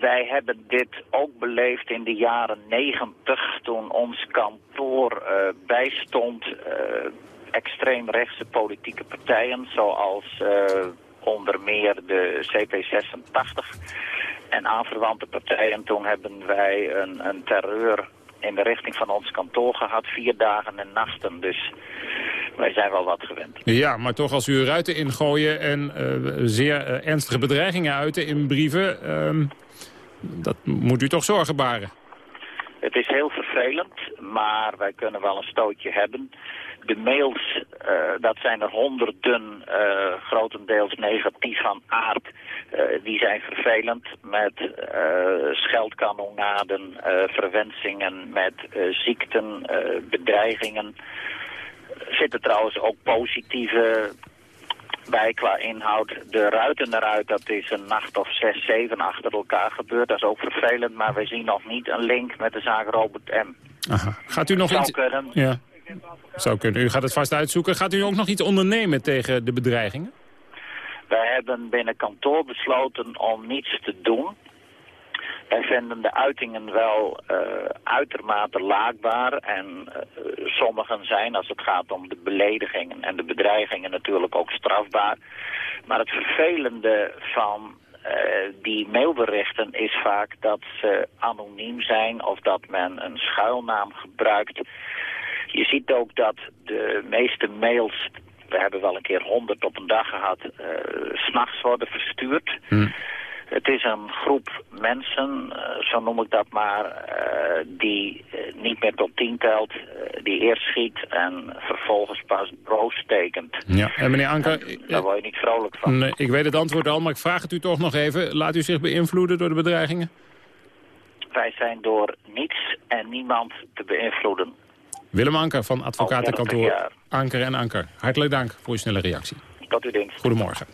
wij hebben dit ook beleefd in de jaren negentig toen ons kantoor uh, bijstond uh, extreemrechtse politieke partijen zoals uh, onder meer de CP86 en aanverwante partijen. Toen hebben wij een, een terreur in de richting van ons kantoor gehad, vier dagen en nachten. Dus wij zijn wel wat gewend. Ja, maar toch als u ruiten ingooien en uh, zeer uh, ernstige bedreigingen uiten in brieven... Uh, dat moet u toch zorgen baren? Het is heel vervelend, maar wij kunnen wel een stootje hebben. De mails, uh, dat zijn er honderden, uh, grotendeels negatief van aard. Uh, die zijn vervelend met scheldkanonaden, verwensingen, met ziekten, bedreigingen. Er zitten trouwens ook positieve bij qua inhoud. De ruiten eruit, dat is een nacht of zes, zeven achter elkaar gebeurd. Dat is ook vervelend, maar wij zien nog niet een link met de zaak Robert M. Aha. Gaat u nog Zou iets... kunnen. Ja. Zou kunnen. U gaat het vast uitzoeken. Gaat u ook nog iets ondernemen tegen de bedreigingen? Wij hebben binnen kantoor besloten om niets te doen. Wij vinden de uitingen wel uh, uitermate laakbaar en uh, sommigen zijn, als het gaat om de beledigingen en de bedreigingen, natuurlijk ook strafbaar. Maar het vervelende van uh, die mailberichten is vaak dat ze anoniem zijn of dat men een schuilnaam gebruikt. Je ziet ook dat de meeste mails, we hebben wel een keer honderd op een dag gehad, uh, s'nachts worden verstuurd. Hm. Het is een groep mensen, eh, zo noem ik dat maar, eh, die eh, niet meer tot tien telt, die eerst schiet en vervolgens pas broos tekent. Ja, en meneer Anker, Daar word je niet vrolijk van. nee, ik weet het antwoord al, maar ik vraag het u toch nog even. Laat u zich beïnvloeden door de bedreigingen? Wij zijn door niets en niemand te beïnvloeden. Willem Anker van advocatenkantoor 30 jaar. Anker en Anker. Hartelijk dank voor uw snelle reactie. Tot u dienst. Goedemorgen.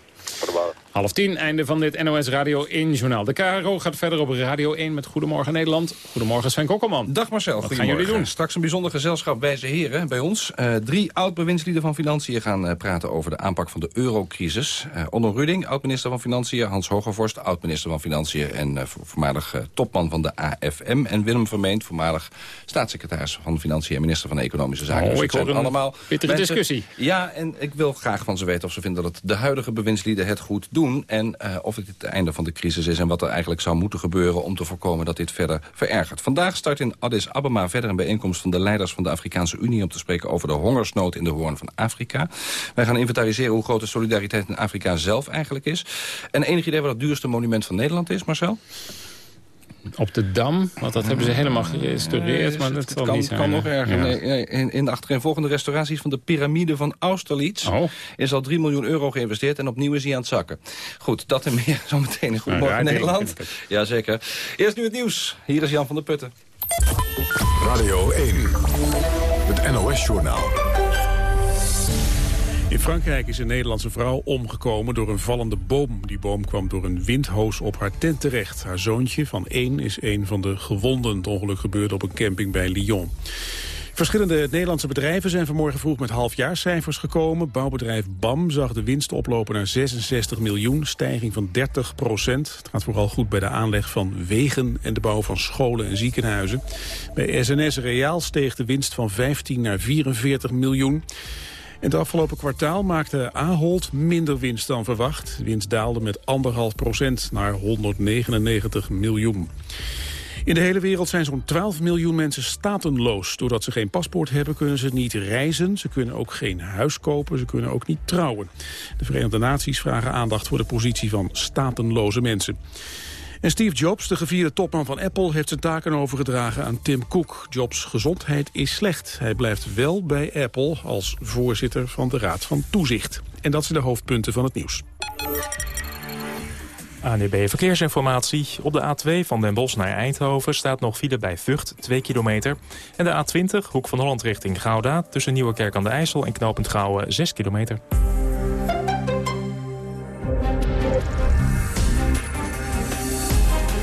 Half tien, einde van dit NOS Radio 1-journaal. De KRO gaat verder op Radio 1 met Goedemorgen Nederland. Goedemorgen Sven Kokkelman. Dag Marcel, Wat gaan jullie doen? Straks een bijzonder gezelschap wijze heren bij ons. Eh, drie oud-bewindslieden van Financiën gaan eh, praten over de aanpak van de eurocrisis. Eh Onno Ruding, oud-minister van Financiën. Hans Hogevorst, oud-minister van Financiën en vo- voormalig topman van de AFM. En Willem Vermeend, voormalig staatssecretaris van Financiën... en minister van Economische Zaken. Oh, Dus ik hoor een allemaal mensen- discussie. Ja, en ik wil graag van ze weten of ze vinden dat de huidige bewindslieden het goed doen... en eh, of het het einde van de crisis is en wat er eigenlijk zou moeten gebeuren... om te voorkomen dat dit verder verergert. Vandaag start in Addis Ababa verder een bijeenkomst van de leiders van de Afrikaanse Unie... om te spreken over de hongersnood in de hoorn van Afrika. Wij gaan inventariseren hoe groot de solidariteit in Afrika zelf eigenlijk is. En enig idee wat het duurste monument van Nederland is, Marcel? Op de Dam, want dat hebben ze helemaal gerestaureerd. maar dat het zal kan, niet zijn. kan nog erger. Ja. Nee, in, in de achtereenvolgende restauraties van de piramide van Austerlitz... Oh. is al 3 miljoen euro geïnvesteerd en opnieuw is hij aan het zakken. Goed, dat en meer [LAUGHS] zometeen in Goedemorgen raar ding, Nederland. Jazeker. Eerst nu het nieuws. Hier is Jan van der Putten. Radio 1, het NOS-journaal. In Frankrijk is een Nederlandse vrouw omgekomen door een vallende boom. Die boom kwam door een windhoos op haar tent terecht. Haar zoontje van één is een van de gewonden. Het ongeluk gebeurde op een camping bij Lyon. Verschillende Nederlandse bedrijven zijn vanmorgen vroeg met halfjaarscijfers gekomen. Bouwbedrijf BAM zag de winst oplopen naar 66 miljoen, stijging van 30 procent. Het gaat vooral goed bij de aanleg van wegen en de bouw van scholen en ziekenhuizen. Bij SNS Reaal steeg de winst van 15 naar 44 miljoen. Het afgelopen kwartaal maakte Ahold minder winst dan verwacht. De winst daalde met 1,5 procent naar 199 miljoen. In de hele wereld zijn zo'n 12 miljoen mensen statenloos. Doordat ze geen paspoort hebben kunnen ze niet reizen. Ze kunnen ook geen huis kopen, ze kunnen ook niet trouwen. De Verenigde Naties vragen aandacht voor de positie van statenloze mensen. En Steve Jobs, de gevierde topman van Apple, heeft zijn taken overgedragen aan Tim Cook. Jobs' gezondheid is slecht. Hij blijft wel bij Apple als voorzitter van de Raad van Toezicht. En dat zijn de hoofdpunten van het nieuws. ANDB Verkeersinformatie. Op de A2 van Den Bosch naar Eindhoven staat nog file bij Vught, 2 kilometer. En de A20, hoek van Holland richting Gouda... tussen Nieuwekerk aan de IJssel en Knopend Gouwen, 6 kilometer.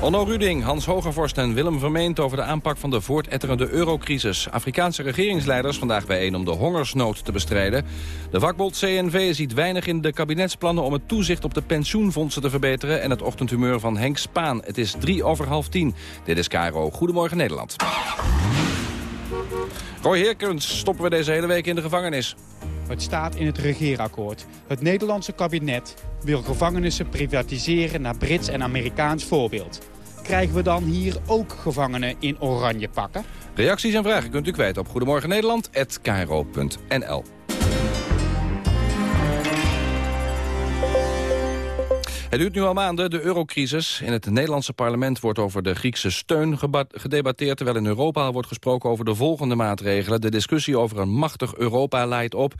Onno Ruding, Hans Hogevorst en Willem Vermeend over de aanpak van de voortetterende eurocrisis. Afrikaanse regeringsleiders vandaag bijeen om de hongersnood te bestrijden. De vakbond CNV ziet weinig in de kabinetsplannen om het toezicht op de pensioenfondsen te verbeteren... en het ochtendhumeur van Henk Spaan. Het is drie over half tien. Dit is Caro. Goedemorgen Nederland. Roy Heerkens, stoppen we deze hele week in de gevangenis. Het staat in het regeerakkoord. Het Nederlandse kabinet wil gevangenissen privatiseren naar Brits en Amerikaans voorbeeld. Krijgen we dan hier ook gevangenen in oranje pakken? Reacties en vragen kunt u kwijt op Goedemorgen Nederland@kro.nl. Het duurt nu al maanden, de eurocrisis. In het Nederlandse parlement wordt over de Griekse steun gedebatteerd... terwijl in Europa wordt gesproken over de volgende maatregelen. De discussie over een machtig Europa leidt op.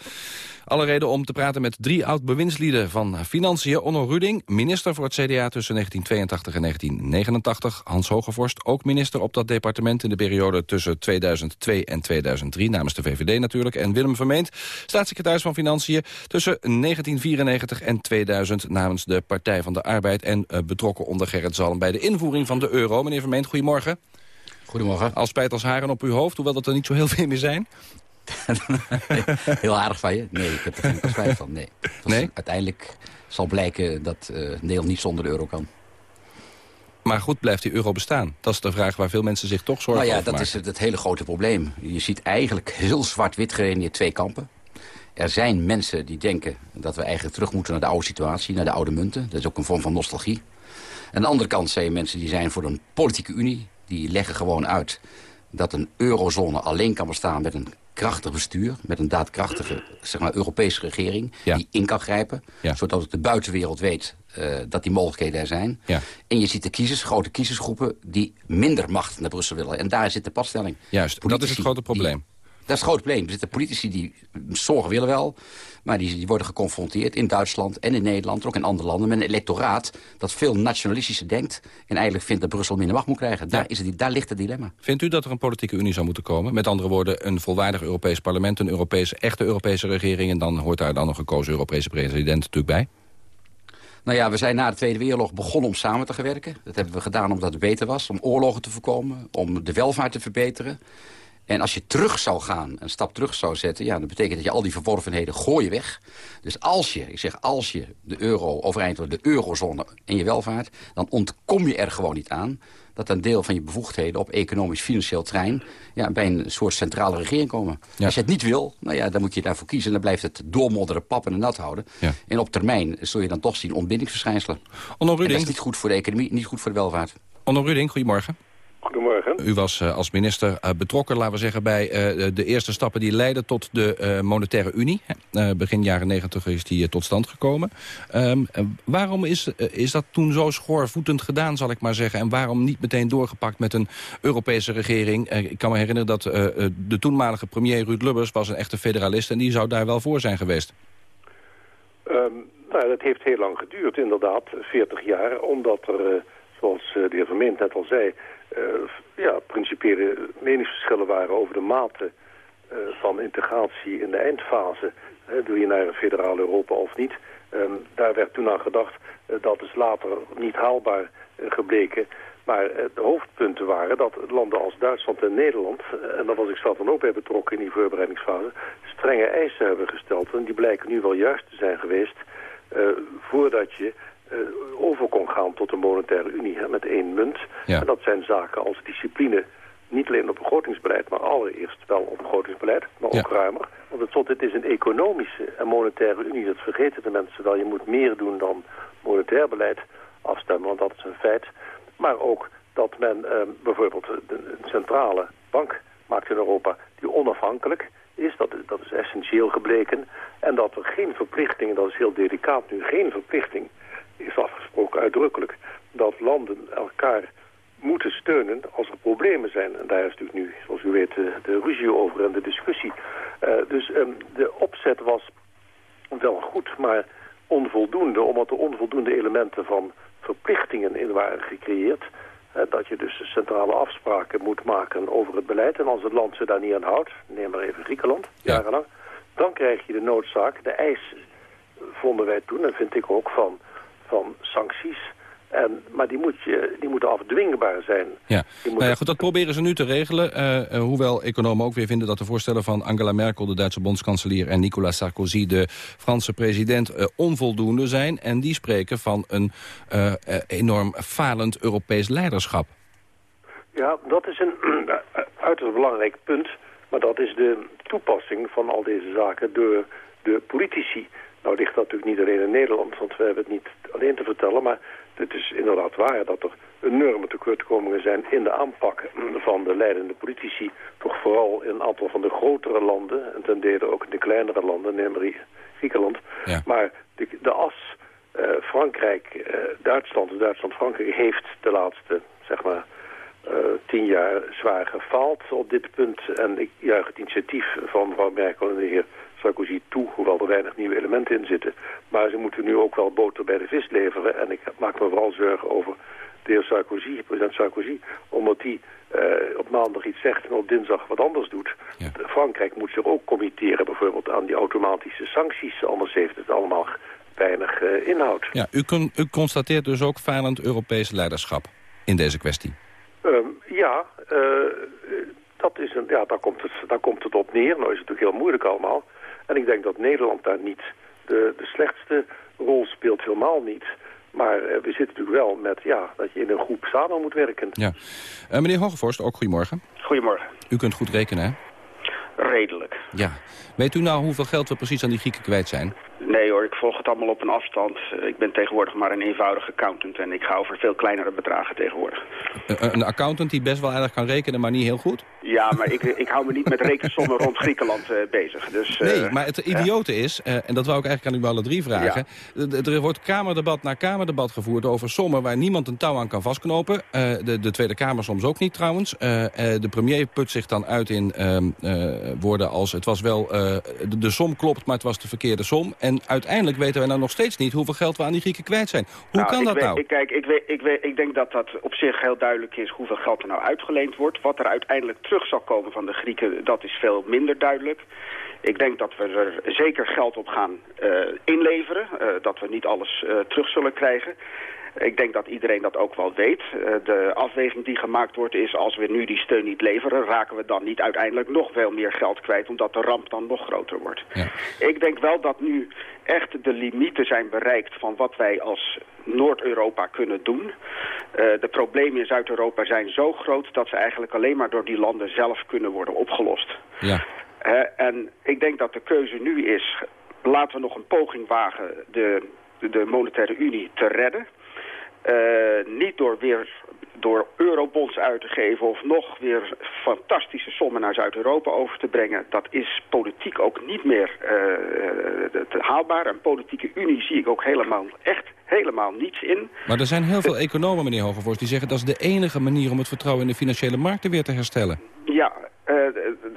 Alle reden om te praten met drie oud-bewindslieden van Financiën. Onno Ruding, minister voor het CDA tussen 1982 en 1989. Hans Hogevorst, ook minister op dat departement... in de periode tussen 2002 en 2003, namens de VVD natuurlijk. En Willem Vermeend, staatssecretaris van Financiën... tussen 1994 en 2000 namens de Partij van de Arbeid... en eh, betrokken onder Gerrit Zalm bij de invoering van de euro. Meneer Vermeend, goedemorgen. Goedemorgen. Als spijt als haren op uw hoofd, hoewel dat er niet zo heel veel meer zijn. [LAUGHS] Heel aardig van je. Nee, ik heb er geen spijt van. Nee. Uiteindelijk zal blijken dat eh, Nederland niet zonder de euro kan. Maar goed, blijft die euro bestaan? Dat is de vraag waar veel mensen zich toch zorgen nou ja, over dat is het, het hele grote probleem. Je ziet eigenlijk heel zwart-wit geredeneerd twee kampen. Er zijn mensen die denken dat we eigenlijk terug moeten naar de oude situatie, naar de oude munten. Dat is ook een vorm van nostalgie. Aan de andere kant zijn mensen die zijn voor een politieke unie. Die leggen gewoon uit dat een eurozone alleen kan bestaan met een krachtig bestuur... met een daadkrachtige zeg maar, Europese regering die in kan grijpen... zodat ook de buitenwereld weet uh, dat die mogelijkheden er zijn. Ja. En je ziet de kiezers, grote kiezersgroepen... die minder macht naar Brussel willen. En daar zit de padstelling. Juist, dat is het grote probleem. dat is het grote probleem. Er zitten politici die zorgen willen wel... maar die, die, worden geconfronteerd in Duitsland en in Nederland... ook in andere landen, met een electoraat dat veel nationalistischer denkt... en eigenlijk vindt dat Brussel minder macht moet krijgen. Daar, is het, daar ligt het dilemma. Vindt u dat er een politieke unie zou moeten komen? Met andere woorden, een volwaardig Europees parlement... een Europese, echte Europese regering... en dan hoort daar dan een gekozen Europese president natuurlijk bij? Nou ja, we zijn na de Tweede Wereldoorlog begonnen om samen te werken. Dat hebben we gedaan omdat het beter was, om oorlogen te voorkomen, om de welvaart te verbeteren. En als je terug zou gaan, een stap terug zou zetten... Ja, dat betekent dat je al die verworvenheden gooi weg. Dus als je, ik zeg als je de euro overeind wordt, de eurozone en je welvaart... dan ontkom je er gewoon niet aan dat een deel van je bevoegdheden op economisch-financieel trein... Ja, bij een soort centrale regering komen. Als je het niet wil, nou ja, dan moet je daarvoor kiezen. En dan blijft het doormodderen, pap en nat houden. En op termijn zul je dan toch zien ontbindingsverschijnselen. Onno Ruding. dat is niet goed voor de economie, niet goed voor de welvaart. Onno Ruding, goedemorgen. Goedemorgen. U was uh, als minister uh, betrokken, laten we zeggen, bij uh, de eerste stappen die leidden tot de monetaire unie. begin jaren negentig is die tot stand gekomen. Um, waarom is, is dat toen zo schoorvoetend gedaan, zal ik maar zeggen? En waarom niet meteen doorgepakt met een Europese regering? ik kan me herinneren dat de toenmalige premier Ruud Lubbers was een echte federalist... en die zou daar wel voor zijn geweest. Um, nou, dat heeft heel lang geduurd, inderdaad, 40 jaar, omdat er, zoals de heer Vermeent net al zei ja, principiële meningsverschillen waren over de mate uh, van integratie in de eindfase. Doe je naar een federaal Europa of niet? Um, daar werd toen aan gedacht, dat is later niet haalbaar gebleken. Maar de hoofdpunten waren dat landen als Duitsland en Nederland, en daar was ik zelf dan ook bij betrokken in die voorbereidingsfase, strenge eisen hebben gesteld. En die blijken nu wel juist te zijn geweest voordat je over kon gaan tot een monetaire unie hè, met één munt. Ja. En dat zijn zaken als discipline, niet alleen op begrotingsbeleid, maar allereerst wel op begrotingsbeleid, maar ook Ja. ruimer. Want het, tot, het is een economische en monetaire unie, dat vergeten de mensen wel. Je moet meer doen dan monetair beleid afstemmen, want dat is een feit. Maar ook dat men eh, bijvoorbeeld een centrale bank maakt in Europa die onafhankelijk is. Dat, dat is essentieel gebleken. En dat er geen verplichting, en dat is heel delicaat nu, geen verplichting is afgesproken uitdrukkelijk dat landen elkaar moeten steunen als er problemen zijn. En daar is natuurlijk nu, zoals u weet, de, de ruzie over en de discussie. Uh, dus um, de opzet was wel goed, maar onvoldoende, omdat er onvoldoende elementen van verplichtingen in waren gecreëerd. Uh, dat je dus centrale afspraken moet maken over het beleid. En als het land zich daar niet aan houdt, neem maar even Griekenland, jarenlang, dan krijg je de noodzaak, de eis vonden wij toen, en vind ik ook, van van sancties. En, maar die, moet je, die moeten afdwingbaar zijn. Ja. Nou ja, goed, dat proberen ze nu te regelen. Uh, uh, hoewel economen ook weer vinden dat de voorstellen van Angela Merkel... de Duitse bondskanselier en Nicolas Sarkozy, de Franse president... Uh, onvoldoende zijn. En die spreken van een enorm falend Europees leiderschap. Ja, dat is een [CLEARS THROAT] uiterst belangrijk punt. Maar dat is de toepassing van al deze zaken door de politici... Nou ligt dat natuurlijk niet alleen in Nederland, want we hebben het niet alleen te vertellen. Maar het is inderdaad waar dat er enorme tekortkomingen zijn in de aanpak van de leidende politici. Toch vooral in een aantal van de grotere landen en ten dele ook in de kleinere landen, neem Griekenland. Ja. Maar de, de as uh, Frankrijk, uh, Duitsland, Duitsland-Frankrijk heeft de laatste, zeg maar, uh, tien jaar zwaar gefaald op dit punt. En ik juich het initiatief van mevrouw Merkel en de heer Sarkozy toe, hoewel er weinig nieuwe elementen in zitten. Maar ze moeten nu ook wel boter bij de vis leveren. En ik maak me vooral zorgen over de heer Sarkozy, president Sarkozy, omdat hij uh, op maandag iets zegt en op dinsdag wat anders doet. Ja. Frankrijk moet zich ook committeren bijvoorbeeld aan die automatische sancties, anders heeft het allemaal weinig uh, inhoud. Ja, u, kun, u constateert dus ook falend Europees leiderschap in deze kwestie. Um, ja, uh, dat is een, ja daar, komt het, daar komt het op neer. Nou is het natuurlijk heel moeilijk allemaal. En ik denk dat Nederland daar niet de, de slechtste rol speelt, helemaal niet. Maar uh, we zitten natuurlijk wel met ja, dat je in een groep samen moet werken. Ja. Uh, meneer Hogevorst, ook goedemorgen. Goedemorgen. U kunt goed rekenen, hè? Redelijk. Ja. Weet u nou hoeveel geld we precies aan die Grieken kwijt zijn? Nee hoor, ik volg het allemaal op een afstand. Eh, Ik ben tegenwoordig maar een eenvoudige accountant en ik ga over veel kleinere bedragen tegenwoordig. Een, een accountant die best wel aardig kan rekenen, maar niet heel goed? Ja, maar ik, ik hou me niet met rekensommen rond Griekenland eh, bezig. Dus, eh, Nee, maar het idiote is, eh, en dat wou ik eigenlijk aan u alle drie vragen... er wordt kamerdebat na kamerdebat gevoerd over sommen... waar niemand een touw aan kan vastknopen. Eh, de, de Tweede Kamer soms ook niet trouwens. Eh, eh, de premier put zich dan uit in ehm, eh, woorden als... het was wel, eh, de, de som klopt, maar het was de verkeerde som. En uiteindelijk weten wij nou nog steeds niet... hoeveel geld we aan die Grieken kwijt zijn. Hoe Nou, kan dat weet- nou? Ik, kijk, ik, weet, ik, weet, ik denk dat dat op zich heel duidelijk is hoeveel geld er nou uitgeleend wordt. Wat er uiteindelijk terug zal komen van de Grieken, dat is veel minder duidelijk. Ik denk dat we er zeker geld op gaan eh, inleveren. eh, dat we niet alles eh, terug zullen krijgen. Ik denk dat iedereen dat ook wel weet. Eh, de afweging die gemaakt wordt is, als we nu die steun niet leveren... raken we dan niet uiteindelijk nog veel meer geld kwijt... omdat de ramp dan nog groter wordt. Ik denk wel dat nu echt de limieten zijn bereikt... van wat wij als Noord-Europa kunnen doen. Eh, de problemen in Zuid-Europa zijn zo groot... dat ze eigenlijk alleen maar door die landen zelf kunnen worden opgelost. Ja. En ik denk dat de keuze nu is, laten we nog een poging wagen de, de monetaire unie te redden. Eh, niet door weer door eurobonds uit te geven of nog weer fantastische sommen naar Zuid-Europa over te brengen. Dat is politiek ook niet meer te haalbaar. Een politieke unie zie ik ook helemaal, echt helemaal niets in. Maar er zijn heel veel economen, meneer Hogevorst, die zeggen... dat is de enige manier om het vertrouwen in de financiële markten weer te herstellen. Ja, eh,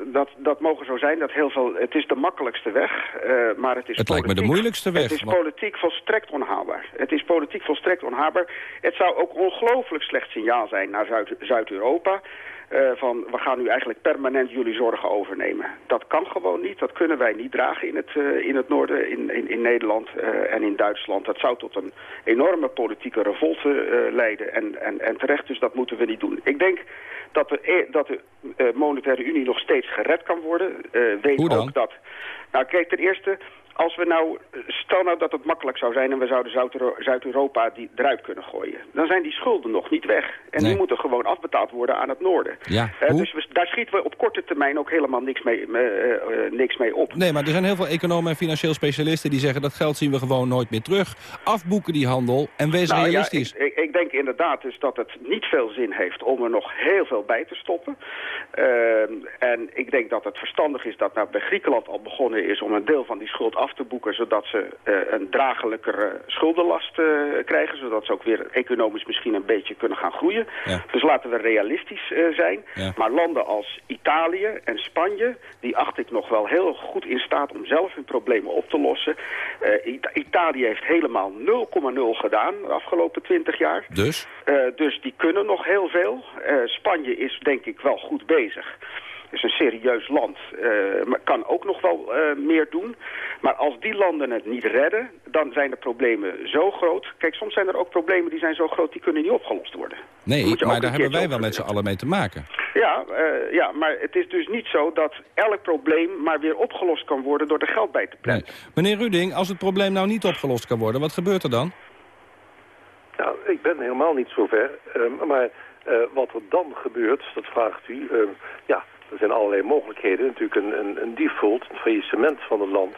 dat, dat mogen zo zijn. Dat heel veel, het is de makkelijkste weg, eh, maar het is Het lijkt me de moeilijkste weg, Het is politiek volstrekt onhaalbaar. Het is politiek volstrekt onhaalbaar. Het zou ook ongelooflijk slecht signaal zijn naar Zuid- Zuid-Europa... eh, van we gaan nu eigenlijk permanent jullie zorgen overnemen. Dat kan gewoon niet. Dat kunnen wij niet dragen in het, eh, in het noorden, in, in, in Nederland eh, en in Duitsland. Dat zou tot een enorme politieke revolte leiden. En, en, en terecht, dus dat moeten we niet doen. Ik denk dat de, e- dat de monetaire unie nog steeds gered kan worden. Weet Hoe dan? ook dat... Nou, kijk, ten eerste, als we nou... Stel nou dat het makkelijk zou zijn en we zouden Zuid- Zuid-Europa die eruit kunnen gooien. Dan zijn die schulden nog niet weg. En die moeten gewoon afbetaald worden aan het noorden. Ja, Eh, dus we, daar schieten we op korte termijn ook helemaal niks mee, eh, eh, niks mee op. Nee, maar er zijn heel veel economen en financieel specialisten die zeggen... dat geld zien we gewoon nooit meer terug. Afboeken die handel en wees Nou ja, realistisch. ik, ik, ik denk inderdaad dus dat het niet veel zin heeft om er nog heel veel bij te stoppen. Ehm, en ik denk dat het verstandig is dat nou bij Griekenland al begonnen is om een deel van die schuld af te boeken, zodat ze eh, een dragelijkere schuldenlast eh, krijgen, zodat ze ook weer economisch misschien een beetje kunnen gaan groeien. Dus laten we realistisch eh, zijn. Maar landen als Italië en Spanje, die acht ik nog wel heel goed in staat om zelf hun problemen op te lossen. Ita- Italië heeft helemaal 0,0 gedaan de afgelopen 20 jaar. Dus? Dus die kunnen nog heel veel. Spanje is denk ik wel goed bezig. Is een serieus land, eh, maar kan ook nog wel eh, meer doen. Maar als die landen het niet redden, dan zijn de problemen zo groot. Kijk, soms zijn er ook problemen die zijn zo groot, die kunnen niet opgelost worden. Nee, maar daar hebben wij wel met z'n allen mee te maken. Ja, eh, ja, maar het is dus niet zo dat elk probleem maar weer opgelost kan worden door er geld bij te plannen. Meneer Ruding, als het probleem nou niet opgelost kan worden, wat gebeurt er dan? Nou, ik ben helemaal niet zo ver. ehm, maar eh, wat er dan gebeurt, dat vraagt u. ehm, ja, er zijn allerlei mogelijkheden. Natuurlijk een, een, een default, een faillissement van een land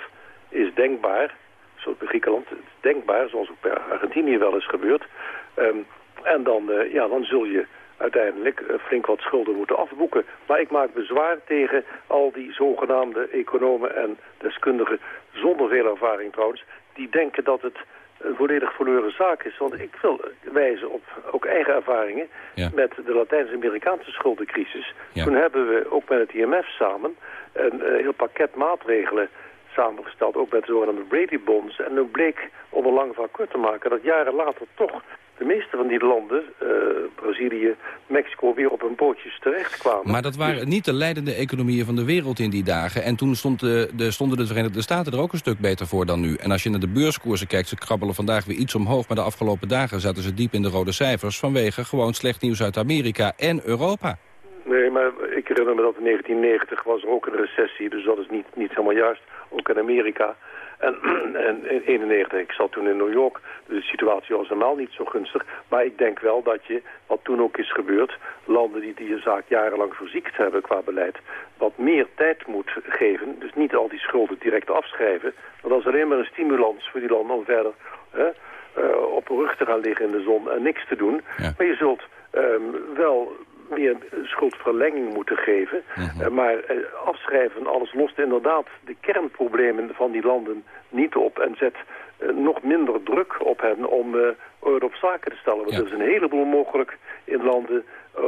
is denkbaar. Zoals bij Griekenland, het denkbaar, zoals ook bij Argentinië wel is gebeurd. Ehm, en dan, eh, ja, dan zul je uiteindelijk eh, flink wat schulden moeten afboeken. Maar ik maak bezwaar tegen al die zogenaamde economen en deskundigen, zonder veel ervaring trouwens, die denken dat het een volledig verloren zaak is. Want ik wil wijzen op ook eigen ervaringen met de Latijns-Amerikaanse schuldencrisis. Toen hebben we ook met het IMF samen een eh, heel pakket maatregelen samengesteld, ook met de zogenaamde Brady Bonds. En nu bleek, om een lang verhaal kort te maken, dat jaren later toch de meeste van die landen, eh, Brazilië, Mexico, weer op hun bootjes terechtkwamen. Maar dat waren niet de leidende economieën van de wereld in die dagen. En toen stond de, de, stonden de Verenigde Staten er ook een stuk beter voor dan nu. En als je naar de beurskoersen kijkt, ze krabbelen vandaag weer iets omhoog. Maar de afgelopen dagen zaten ze diep in de rode cijfers... vanwege gewoon slecht nieuws uit Amerika en Europa. Nee, maar ik herinner me dat in 1990 was er ook een recessie, dus dat is niet, niet helemaal juist. Ook in Amerika. En, [CLEARS THROAT] en in 91, ik zat toen in New York, de situatie was helemaal niet zo gunstig. Maar ik denk wel dat je, wat toen ook is gebeurd, landen die die zaak jarenlang verziekt hebben qua beleid, wat meer tijd moet geven. Dus niet al die schulden direct afschrijven. Want dat is alleen maar een stimulans voor die landen om verder hè, uh, op rug te gaan liggen in de zon en niks te doen. Maar je zult um, wel meer schuldverlenging moeten geven. Uh, maar uh, afschrijven alles lost inderdaad de kernproblemen van die landen niet op... en zet uh, nog minder druk op hen om orde op zaken te stellen. Want ja. er is een heleboel mogelijk in landen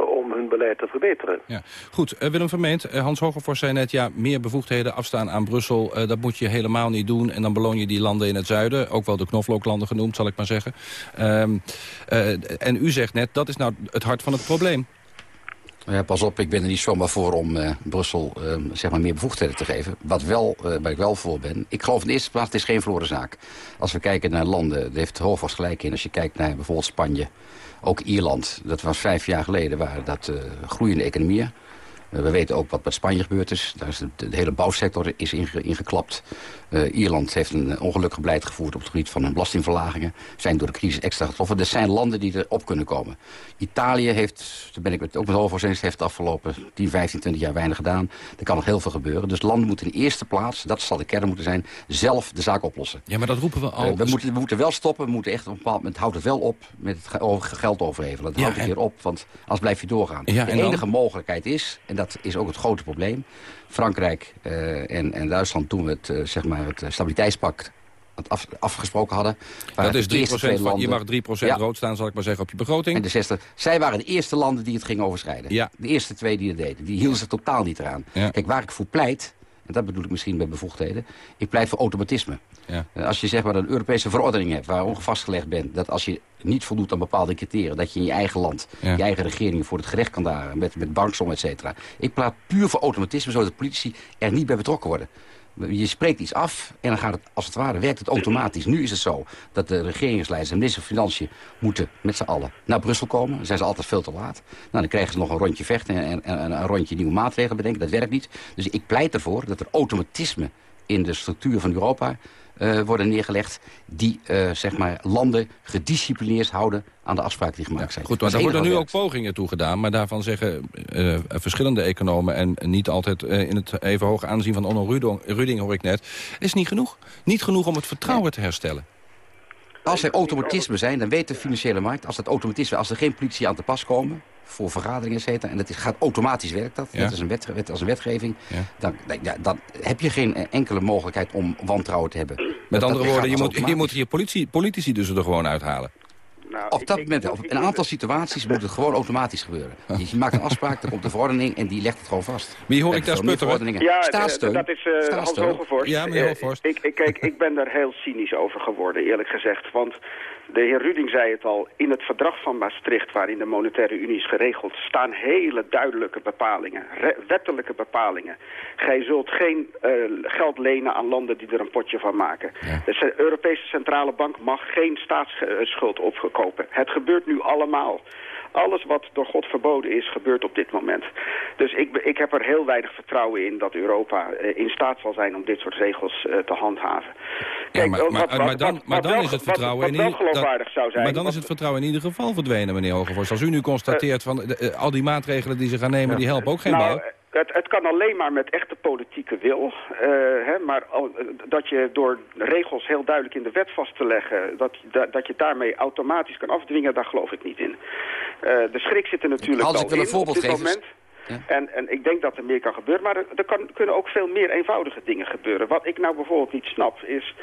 om hun beleid te verbeteren. Ja. Goed, Willem Vermeend, Hans Hogevorst zei net... ja, meer bevoegdheden afstaan aan Brussel, dat moet je helemaal niet doen... en dan beloon je die landen in het zuiden, ook wel de knoflooklanden genoemd, zal ik maar zeggen. Um, en u zegt net, dat is nou het hart van het probleem. Ja, pas op, ik ben er niet zomaar voor om uh, Brussel uh, zeg maar meer bevoegdheden te geven. Wat wel, uh, waar ik wel voor ben. Ik geloof in de eerste plaats, het is geen verloren zaak. Als we kijken naar landen, daar heeft Hoogvast gelijk in. Als je kijkt naar bijvoorbeeld Spanje, ook Ierland. Dat was vijf jaar geleden, waren dat groeiende economieën. We weten ook wat met Spanje gebeurd is. Daar is de, de hele bouwsector is inge, ingeklapt. Uh, Ierland heeft een ongelukkig beleid gevoerd op het gebied van hun belastingverlagingen. Zijn door de crisis extra getroffen. Er zijn landen die erop kunnen komen. Italië heeft, daar ben ik het ook met eens, heeft de afgelopen 10, 15, 20 jaar weinig gedaan. Er kan nog heel veel gebeuren. Dus landen moeten in de eerste plaats, dat zal de kern moeten zijn, zelf de zaak oplossen. Ja, maar dat roepen we al. Uh, we, moeten, we moeten wel stoppen. We moeten echt op een bepaald moment, houdt het wel op met het geld overhevelen. Dat ja, houdt een keer op, want anders blijf je doorgaan. Ja, de enige dan... mogelijkheid is, en dat is ook het grote probleem... Frankrijk uh, en, en Duitsland toen we het, uh, zeg maar het stabiliteitspact af, afgesproken hadden. Dat is 3 van, landen, je mag 3 ja. rood staan, zal ik maar zeggen, op je begroting. En de 60, zij waren de eerste landen die het gingen overschrijden. Ja. De eerste twee die het deden. Die hielden zich totaal niet eraan. Ja. Kijk, waar ik voor pleit, en dat bedoel ik misschien bij bevoegdheden... ik pleit voor automatisme. Ja. Als je zeg maar een Europese verordening hebt... waarom vastgelegd bent dat als je niet voldoet aan bepaalde criteria... dat je in je eigen land, ja. je eigen regering voor het gerecht kan dagen... met, met banksom, et cetera. Ik pleit puur voor automatisme... zodat politici er niet bij betrokken worden. Je spreekt iets af en dan gaat het, als het ware, werkt het automatisch. Nu is het zo dat de regeringsleiders en minister van Financiën moeten met z'n allen naar Brussel komen. Dan zijn ze altijd veel te laat. Nou, dan krijgen ze nog een rondje vechten en, en, en een rondje nieuwe maatregelen bedenken. Dat werkt niet. Dus ik pleit ervoor dat er automatisme in de structuur van Europa uh, worden neergelegd... die uh, zeg maar, landen gedisciplineerd houden aan de afspraken die gemaakt zijn. Goed, maar daar worden nu ook pogingen toe gedaan... maar daarvan zeggen uh, verschillende economen... en niet altijd in het even hoge aanzien van Onno Ruding, Ruding hoor ik net... is niet genoeg. Niet genoeg om het vertrouwen te herstellen. Als er automatisme zijn, dan weet de financiële markt... als, dat automatisme, als er geen politie aan te pas komen voor vergaderingen, et cetera. En dat is, gaat automatisch werkt dat. Ja. Dat is een wet, wet, als een wetgeving. Ja. Dan, ja, dan heb je geen enkele mogelijkheid om wantrouwen te hebben. Met dat, andere dat woorden, je moet, je moet je politie, politici dus er gewoon uithalen. Nou, op dat moment, op een aantal situaties moet het gewoon automatisch gebeuren. Je maakt een afspraak, dan komt de verordening en die legt het gewoon vast. Wie hoor ik daar sputteren? Ja, Staatssteun. dat is uh, Hans Hogevorst. Ja, meneer Hogevorst. Uh, ik, ik, kijk, ik ben daar heel cynisch over geworden, eerlijk gezegd. Want de heer Ruding zei het al, in het verdrag van Maastricht, waarin de monetaire unie is geregeld, staan hele duidelijke bepalingen, wettelijke bepalingen. Gij zult geen uh, geld lenen aan landen die er een potje van maken. Ja. De Europese Centrale Bank mag geen staatsschuld opgekopen. Het gebeurt nu allemaal. Alles wat door God verboden is, gebeurt op dit moment. Dus ik, ik heb er heel weinig vertrouwen in dat Europa uh, in staat zal zijn om dit soort regels uh, te handhaven. Kijk, ja, maar, maar, wat, maar, dan, wat, maar dan wel, is het vertrouwen wat, wat in geloofwaardig zou zijn. Maar dan is het vertrouwen in ieder geval verdwenen, meneer Hogevorst. Als u nu constateert van uh, al die maatregelen die ze gaan nemen, die helpen ook geen nou, bal. Het, het, kan alleen maar met echte politieke wil. Uh, hè, maar al, dat je door regels heel duidelijk in de wet vast te leggen... dat, dat, dat je daarmee automatisch kan afdwingen, daar geloof ik niet in. Uh, de schrik zit er natuurlijk Als wel ik wil een in voorbeeld op dit geven. moment. Ja. En, en ik denk dat er meer kan gebeuren, maar er, er kan, kunnen ook veel meer eenvoudige dingen gebeuren. Wat ik nou bijvoorbeeld niet snap, is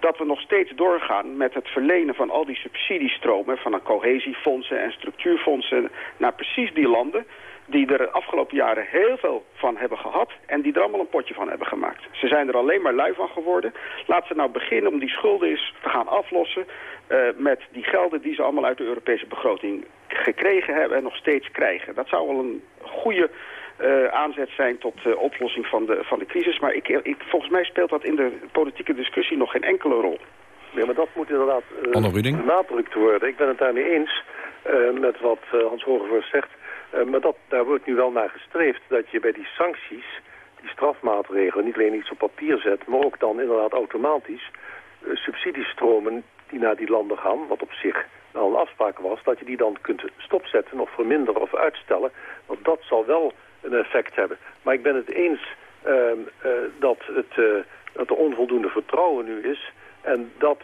dat we nog steeds doorgaan met het verlenen van al die subsidiestromen... van de cohesiefondsen en structuurfondsen naar precies die landen die er de afgelopen jaren heel veel van hebben gehad... en die er allemaal een potje van hebben gemaakt. Ze zijn er alleen maar lui van geworden. Laten ze nou beginnen om die schulden eens te gaan aflossen... Uh, met die gelden die ze allemaal uit de Europese begroting gekregen hebben... en nog steeds krijgen. Dat zou wel een goede uh, aanzet zijn tot uh, oplossing van de, van de crisis. Maar ik, ik, volgens mij speelt dat in de politieke discussie nog geen enkele rol. Ja, maar dat moet inderdaad uh, benadrukt worden. Ik ben het daarmee eens met wat Hans Hogevorst zegt... Uh, maar dat, daar wordt nu wel naar gestreefd dat je bij die sancties die strafmaatregelen niet alleen iets op papier zet, maar ook dan inderdaad automatisch uh, subsidiestromen die naar die landen gaan, wat op zich wel een afspraak was, dat je die dan kunt stopzetten of verminderen of uitstellen. Want dat zal wel een effect hebben. Maar ik ben het eens uh, uh, dat, het, uh, dat er onvoldoende vertrouwen nu is. En dat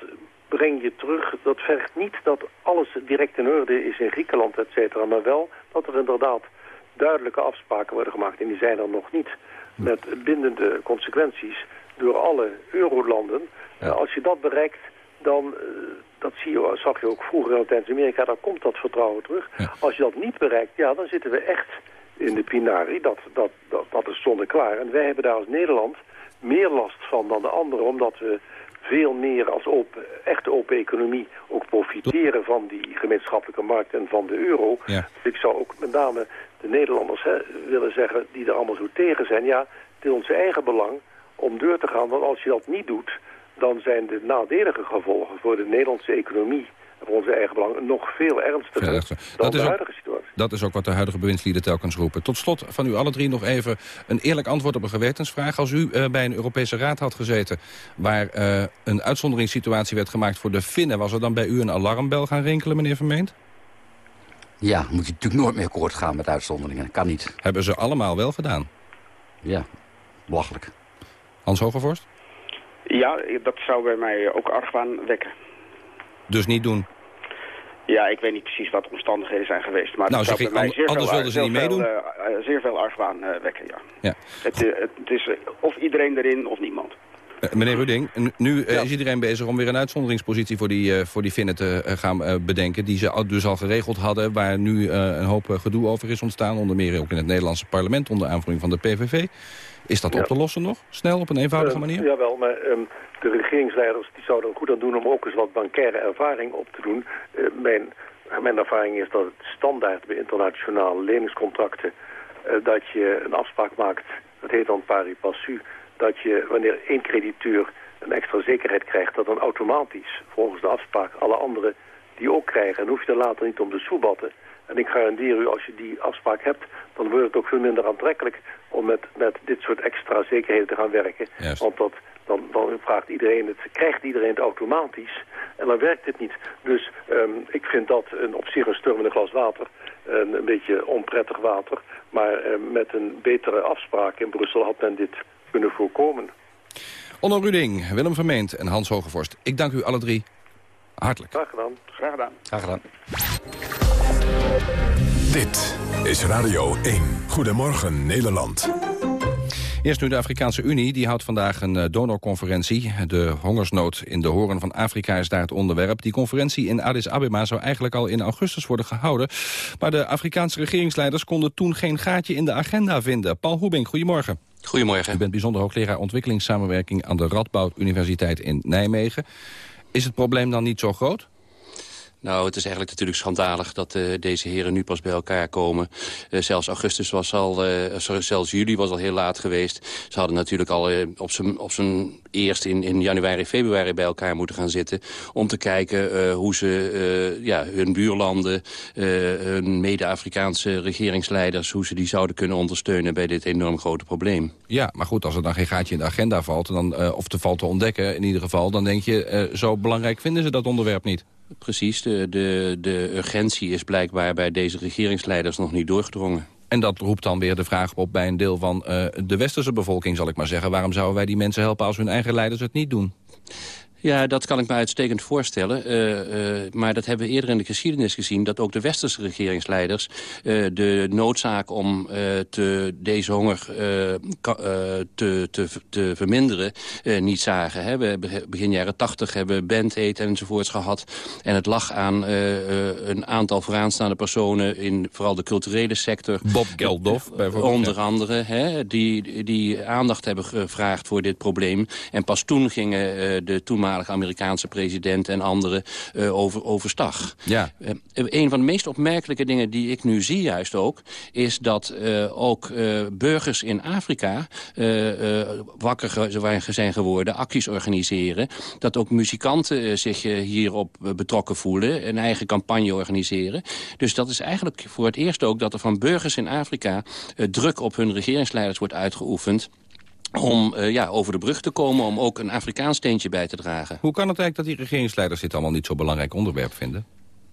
breng je terug, dat vergt niet dat alles direct in orde is in Griekenland, et cetera. Maar wel dat er inderdaad duidelijke afspraken worden gemaakt. En die zijn er nog niet. Met bindende consequenties door alle eurolanden. Ja. als je dat bereikt, dan, dat zie je, zag je ook vroeger in Latijns-Amerika, dan komt dat vertrouwen terug. Ja. Als je dat niet bereikt, ja, dan zitten we echt in de pinari. Dat, dat, dat, dat is zonneklaar. En wij hebben daar als Nederland meer last van dan de anderen, omdat we veel meer als open, echte open economie ook profiteren van die gemeenschappelijke markt en van de euro. Ja. Ik zou ook met name de Nederlanders hè, willen zeggen die er allemaal zo tegen zijn. Ja, het is ons eigen belang om deur te gaan, want als je dat niet doet, dan zijn de nadelige gevolgen voor de Nederlandse economie voor onze eigen belang nog veel ernstiger dan dat de is huidige ook, situatie. Dat is ook wat de huidige bewindslieden telkens roepen. Tot slot van u alle drie nog even een eerlijk antwoord op een gewetensvraag. Als u uh, bij een Europese raad had gezeten waar uh, een uitzonderingssituatie werd gemaakt voor de Finnen... was er dan bij u een alarmbel gaan rinkelen, meneer Vermeend? Ja, moet je natuurlijk nooit meer akkoord gaan met uitzonderingen. Kan niet. Hebben ze allemaal wel gedaan? Ja, belachelijk. Hans Hogevorst? Ja, dat zou bij mij ook argwaan wekken. Dus niet doen? Ja, ik weet niet precies wat de omstandigheden zijn geweest. Maar nou, zeg zou bij mij anders wilden ze niet zeer meedoen? Veel, uh, zeer veel argwaan uh, wekken, ja. ja. Het, uh, het is of iedereen erin of niemand. Uh, meneer Ruding, nu ja. is iedereen bezig om weer een uitzonderingspositie voor die, uh, voor die Finnen te uh, gaan uh, bedenken. Die ze dus al geregeld hadden, waar nu uh, een hoop gedoe over is ontstaan. Onder meer ook in het Nederlandse parlement onder aanvoering van de PVV. Is dat Ja. op te lossen nog? Snel, op een eenvoudige Eh, manier? Jawel, maar ehm, de regeringsleiders die zouden er goed aan doen om ook eens wat bankaire ervaring op te doen. Eh, mijn, mijn ervaring is dat het standaard bij internationale leningscontracten... eh, dat je een afspraak maakt, dat heet dan pari passu... dat je wanneer één crediteur een extra zekerheid krijgt... dat dan automatisch, volgens de afspraak, alle anderen die ook krijgen. En hoef je er later niet om te soebatten. En ik garandeer u, als je die afspraak hebt... dan wordt het ook veel minder aantrekkelijk om met, met dit soort extra zekerheden te gaan werken. Juist. Want dat, dan, dan vraagt iedereen het, krijgt iedereen het automatisch. En dan werkt het niet. Dus ehm, ik vind dat een, op zich een in een glas water. Een, een beetje onprettig water. Maar ehm, met een betere afspraak in Brussel had men dit kunnen voorkomen. Onno Ruding, Willem Vermeend en Hans Hogevorst. Ik dank u alle drie hartelijk. Graag gedaan. Graag gedaan. Graag gedaan. Dit is Radio 1. Goedemorgen Nederland. Eerst nu de Afrikaanse Unie, die houdt vandaag een eh, donorconferentie. De hongersnood in de horen van Afrika is daar het onderwerp. Die conferentie in Addis Abeba zou eigenlijk al in augustus worden gehouden. Maar de Afrikaanse regeringsleiders konden toen geen gaatje in de agenda vinden. Paul Hoebing, goedemorgen. Goedemorgen. U bent bijzonder hoogleraar ontwikkelingssamenwerking aan de Radboud Universiteit in Nijmegen. Is het probleem dan niet zo groot? Nou, het is eigenlijk natuurlijk schandalig dat uh, deze heren nu pas bij elkaar komen. Uh, zelfs augustus was al, sorry, zelfs juli was al heel laat geweest. Ze hadden natuurlijk al op zijn op zijn eerst in, in januari, februari bij elkaar moeten gaan zitten... om te kijken hoe ze ja, hun buurlanden, hun mede-Afrikaanse regeringsleiders... hoe ze die zouden kunnen ondersteunen bij dit enorm grote probleem. Ja, maar goed, als er dan geen gaatje in de agenda valt... Dan, of te valt te ontdekken in ieder geval... dan denk je, zo belangrijk vinden ze dat onderwerp niet. Precies, de, de, de urgentie is blijkbaar bij deze regeringsleiders nog niet doorgedrongen. En dat roept dan weer de vraag op bij een deel van uh, de westerse bevolking, zal ik maar zeggen. Waarom zouden wij die mensen helpen als hun eigen leiders het niet doen? Ja, dat kan ik me uitstekend voorstellen. Uh, uh, maar dat hebben we eerder in de geschiedenis gezien... dat ook de westerse regeringsleiders uh, de noodzaak om te, deze honger te, te, te verminderen niet zagen. Hè. We begin jaren tachtig hebben bandheet enzovoorts gehad. En het lag aan een aantal vooraanstaande personen... in vooral de culturele sector. Bob Geldof bijvoorbeeld. Onder andere, hè, die, die aandacht hebben gevraagd voor dit probleem. En pas toen gingen de toenmalige Amerikaanse president en anderen uh, over, overstag. Ja. Uh, een van de meest opmerkelijke dingen die ik nu zie juist ook... is dat uh, ook burgers in Afrika wakker zijn geworden, acties organiseren. Dat ook muzikanten zich hierop betrokken voelen, een eigen campagne organiseren. Dus dat is eigenlijk voor het eerst ook dat er van burgers in Afrika druk op hun regeringsleiders wordt uitgeoefend om uh, ja, over de brug te komen, om ook een Afrikaans steentje bij te dragen. Hoe kan het eigenlijk dat die regeringsleiders dit allemaal niet zo belangrijk onderwerp vinden?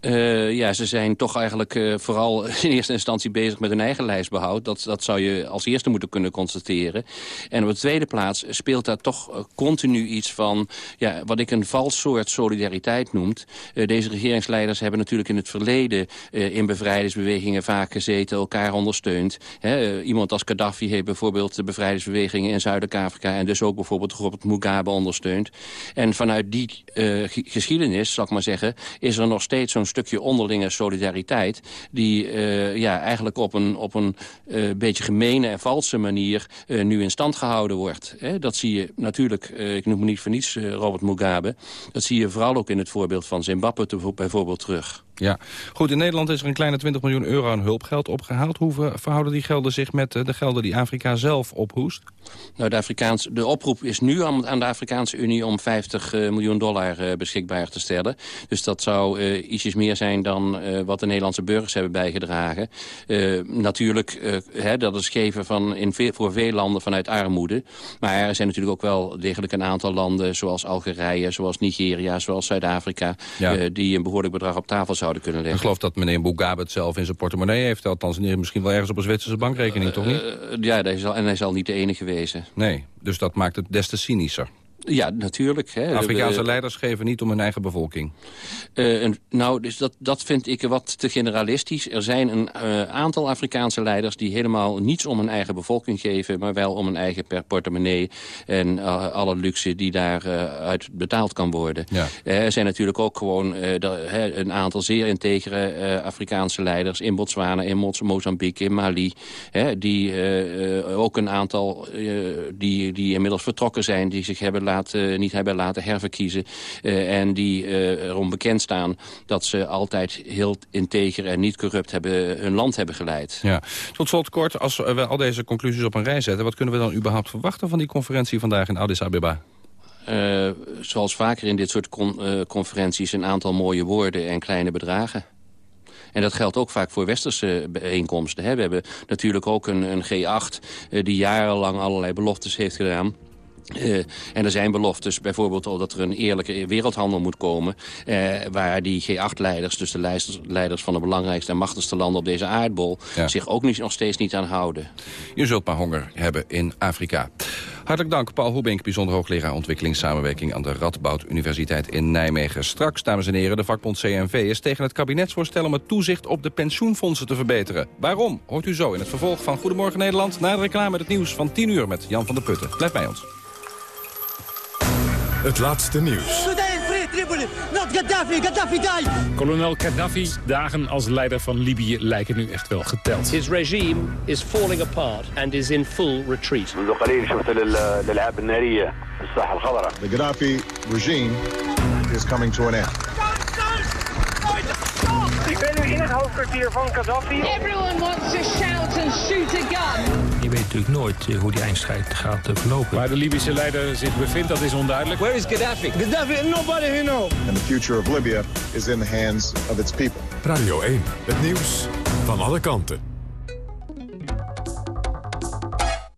Uh, ja, ze zijn toch eigenlijk uh, vooral [LAUGHS] in eerste instantie bezig met hun eigen lijstbehoud. Dat, dat zou je als eerste moeten kunnen constateren. En op de tweede plaats speelt daar toch uh, continu iets van... Ja, wat ik een vals soort solidariteit noemt. deze regeringsleiders hebben natuurlijk in het verleden... in bevrijdingsbewegingen vaak gezeten, elkaar ondersteund. Hè, iemand als Gaddafi heeft bijvoorbeeld de bevrijdingsbewegingen in Zuid-Afrika... en dus ook bijvoorbeeld Robert Mugabe ondersteund. En vanuit die geschiedenis, zal ik maar zeggen... is er nog steeds zo'n stukje onderlinge solidariteit... die uh, ja, eigenlijk op een, op een uh, beetje gemene en valse manier uh, nu in stand gehouden wordt. Hè? Dat zie je natuurlijk, ik noem me niet voor niets Robert Mugabe... dat zie je vooral ook in het voorbeeld van Zimbabwe bijvoorbeeld terug. Ja, goed. In Nederland is er een kleine 20 miljoen euro aan hulpgeld opgehaald. Hoe verhouden die gelden zich met de gelden die Afrika zelf ophoest? Nou, de, Afrikaans, de oproep is nu aan de Afrikaanse Unie om 50 uh, miljoen dollar uh, beschikbaar te stellen. Dus dat zou uh, ietsjes meer zijn dan wat de Nederlandse burgers hebben bijgedragen. natuurlijk, hè, dat is geven van in veel, voor veel landen vanuit armoede. Maar er zijn natuurlijk ook wel degelijk een aantal landen... zoals Algerije, zoals Nigeria, zoals Zuid-Afrika... Ja. die een behoorlijk bedrag op tafel zouden kunnen leggen. Ik geloof dat meneer Mugabe het zelf in zijn portemonnee heeft. Althans, misschien wel ergens op een Zwitserse bankrekening, toch niet? ja, en hij zal niet de enige wezen. Nee, dus dat maakt het des te cynischer. Ja, natuurlijk. Hè. Afrikaanse leiders geven niet om hun eigen bevolking. Uh, nou, dus dat, dat vind ik wat te generalistisch. Er zijn een uh, aantal Afrikaanse leiders die helemaal niets om hun eigen bevolking geven... maar wel om hun eigen per portemonnee en uh, alle luxe die daaruit betaald kan worden. Ja. er zijn natuurlijk ook gewoon de, een aantal zeer integere Afrikaanse leiders... in Botswana, in Mozambique, in Mali... die ook een aantal die, die inmiddels vertrokken zijn, die zich hebben laten, niet hebben laten herverkiezen. Uh, en die uh, erom bekend staan dat ze altijd heel integer en niet corrupt hebben, hun land hebben geleid. Ja. Tot slot kort, als we al deze conclusies op een rij zetten... wat kunnen we dan überhaupt verwachten van die conferentie vandaag in Addis Abeba? Uh, zoals vaker in dit soort con conferenties een aantal mooie woorden en kleine bedragen. En dat geldt ook vaak voor westerse bijeenkomsten. Hè. We hebben natuurlijk ook een, een G8 uh, die jarenlang allerlei beloftes heeft gedaan. Uh, en er zijn beloftes, bijvoorbeeld al dat er een eerlijke wereldhandel moet komen... Uh, waar die G8-leiders, dus de leiders, leiders van de belangrijkste en machtigste landen op deze aardbol... Ja. zich ook niet, nog steeds niet aan houden. Je zult maar honger hebben in Afrika. Hartelijk dank, Paul Hoebink, bijzonder hoogleraar ontwikkelingssamenwerking... aan de Radboud Universiteit in Nijmegen. Straks, dames en heren, de vakbond CNV is tegen het kabinetsvoorstel... om het toezicht op de pensioenfondsen te verbeteren. Waarom? Hoort u zo in het vervolg van Goedemorgen Nederland... na de reclame met het nieuws van 10 uur met Jan van der Putten. Blijf bij ons. Het laatste nieuws. Kolonel Gaddafi's dagen als leider van Libië lijken nu echt wel geteld. His regime is falling apart and is in full retreat. The Gaddafi regime is coming to an end. Ik ben nu in het hoofdkwartier van Gaddafi. Everyone wants to shout and shoot a gun. Weet natuurlijk nooit hoe die eindstrijd gaat verlopen. Waar de Libische leider zich bevindt, dat is onduidelijk. Where is Gaddafi? Gaddafi, nobody who knows. And the future of Libya is in the hands of its people. Radio 1, het nieuws van alle kanten.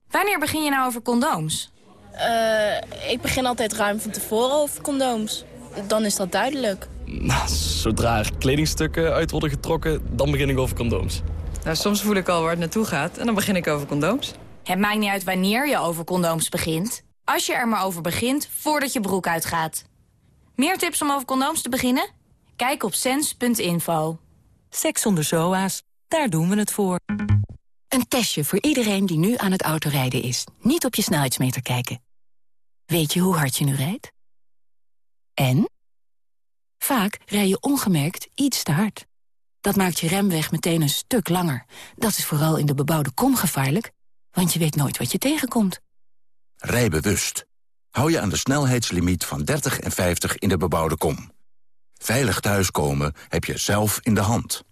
Wanneer begin je nou over condooms? Uh, ik begin altijd ruim van tevoren over condooms. Dan is dat duidelijk. Nou, zodra er kledingstukken uit worden getrokken, dan begin ik over condooms. Nou, soms voel ik al waar het naartoe gaat en dan begin ik over condooms. Het maakt niet uit wanneer je over condooms begint. Als je er maar over begint, voordat je broek uitgaat. Meer tips om over condooms te beginnen? Kijk op sens.info. Seks zonder zoa's, daar doen we het voor. Een testje voor iedereen die nu aan het autorijden is. Niet op je snelheidsmeter kijken. Weet je hoe hard je nu rijdt? En? Vaak rij je ongemerkt iets te hard. Dat maakt je remweg meteen een stuk langer. Dat is vooral in de bebouwde kom gevaarlijk, want je weet nooit wat je tegenkomt. Rij bewust. Hou je aan de snelheidslimiet van 30 en 50 in de bebouwde kom. Veilig thuiskomen heb je zelf in de hand.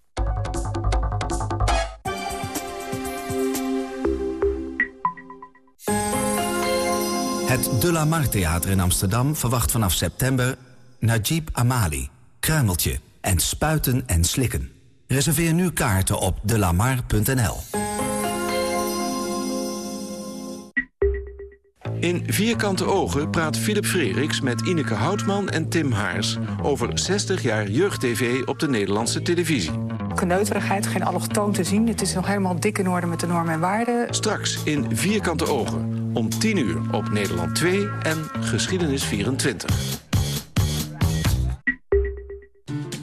Het De La Mar Theater in Amsterdam verwacht vanaf september... Najib Amali, Kruimeltje en Spuiten en Slikken. Reserveer nu kaarten op delamar.nl. In Vierkante Ogen praat Philip Freriks met Ineke Houtman en Tim Haars... over 60 jaar jeugd-tv op de Nederlandse televisie. Kneuterigheid, geen allochtoon te zien. Het is nog helemaal dik in orde met de normen en waarden. Straks in Vierkante Ogen, om 10 uur op Nederland 2 en Geschiedenis 24.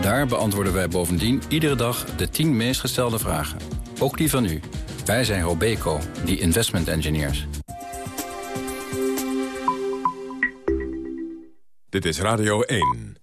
Daar beantwoorden wij bovendien iedere dag de 10 meest gestelde vragen. Ook die van u. Wij zijn Robeco, die investment engineers. Dit is Radio 1.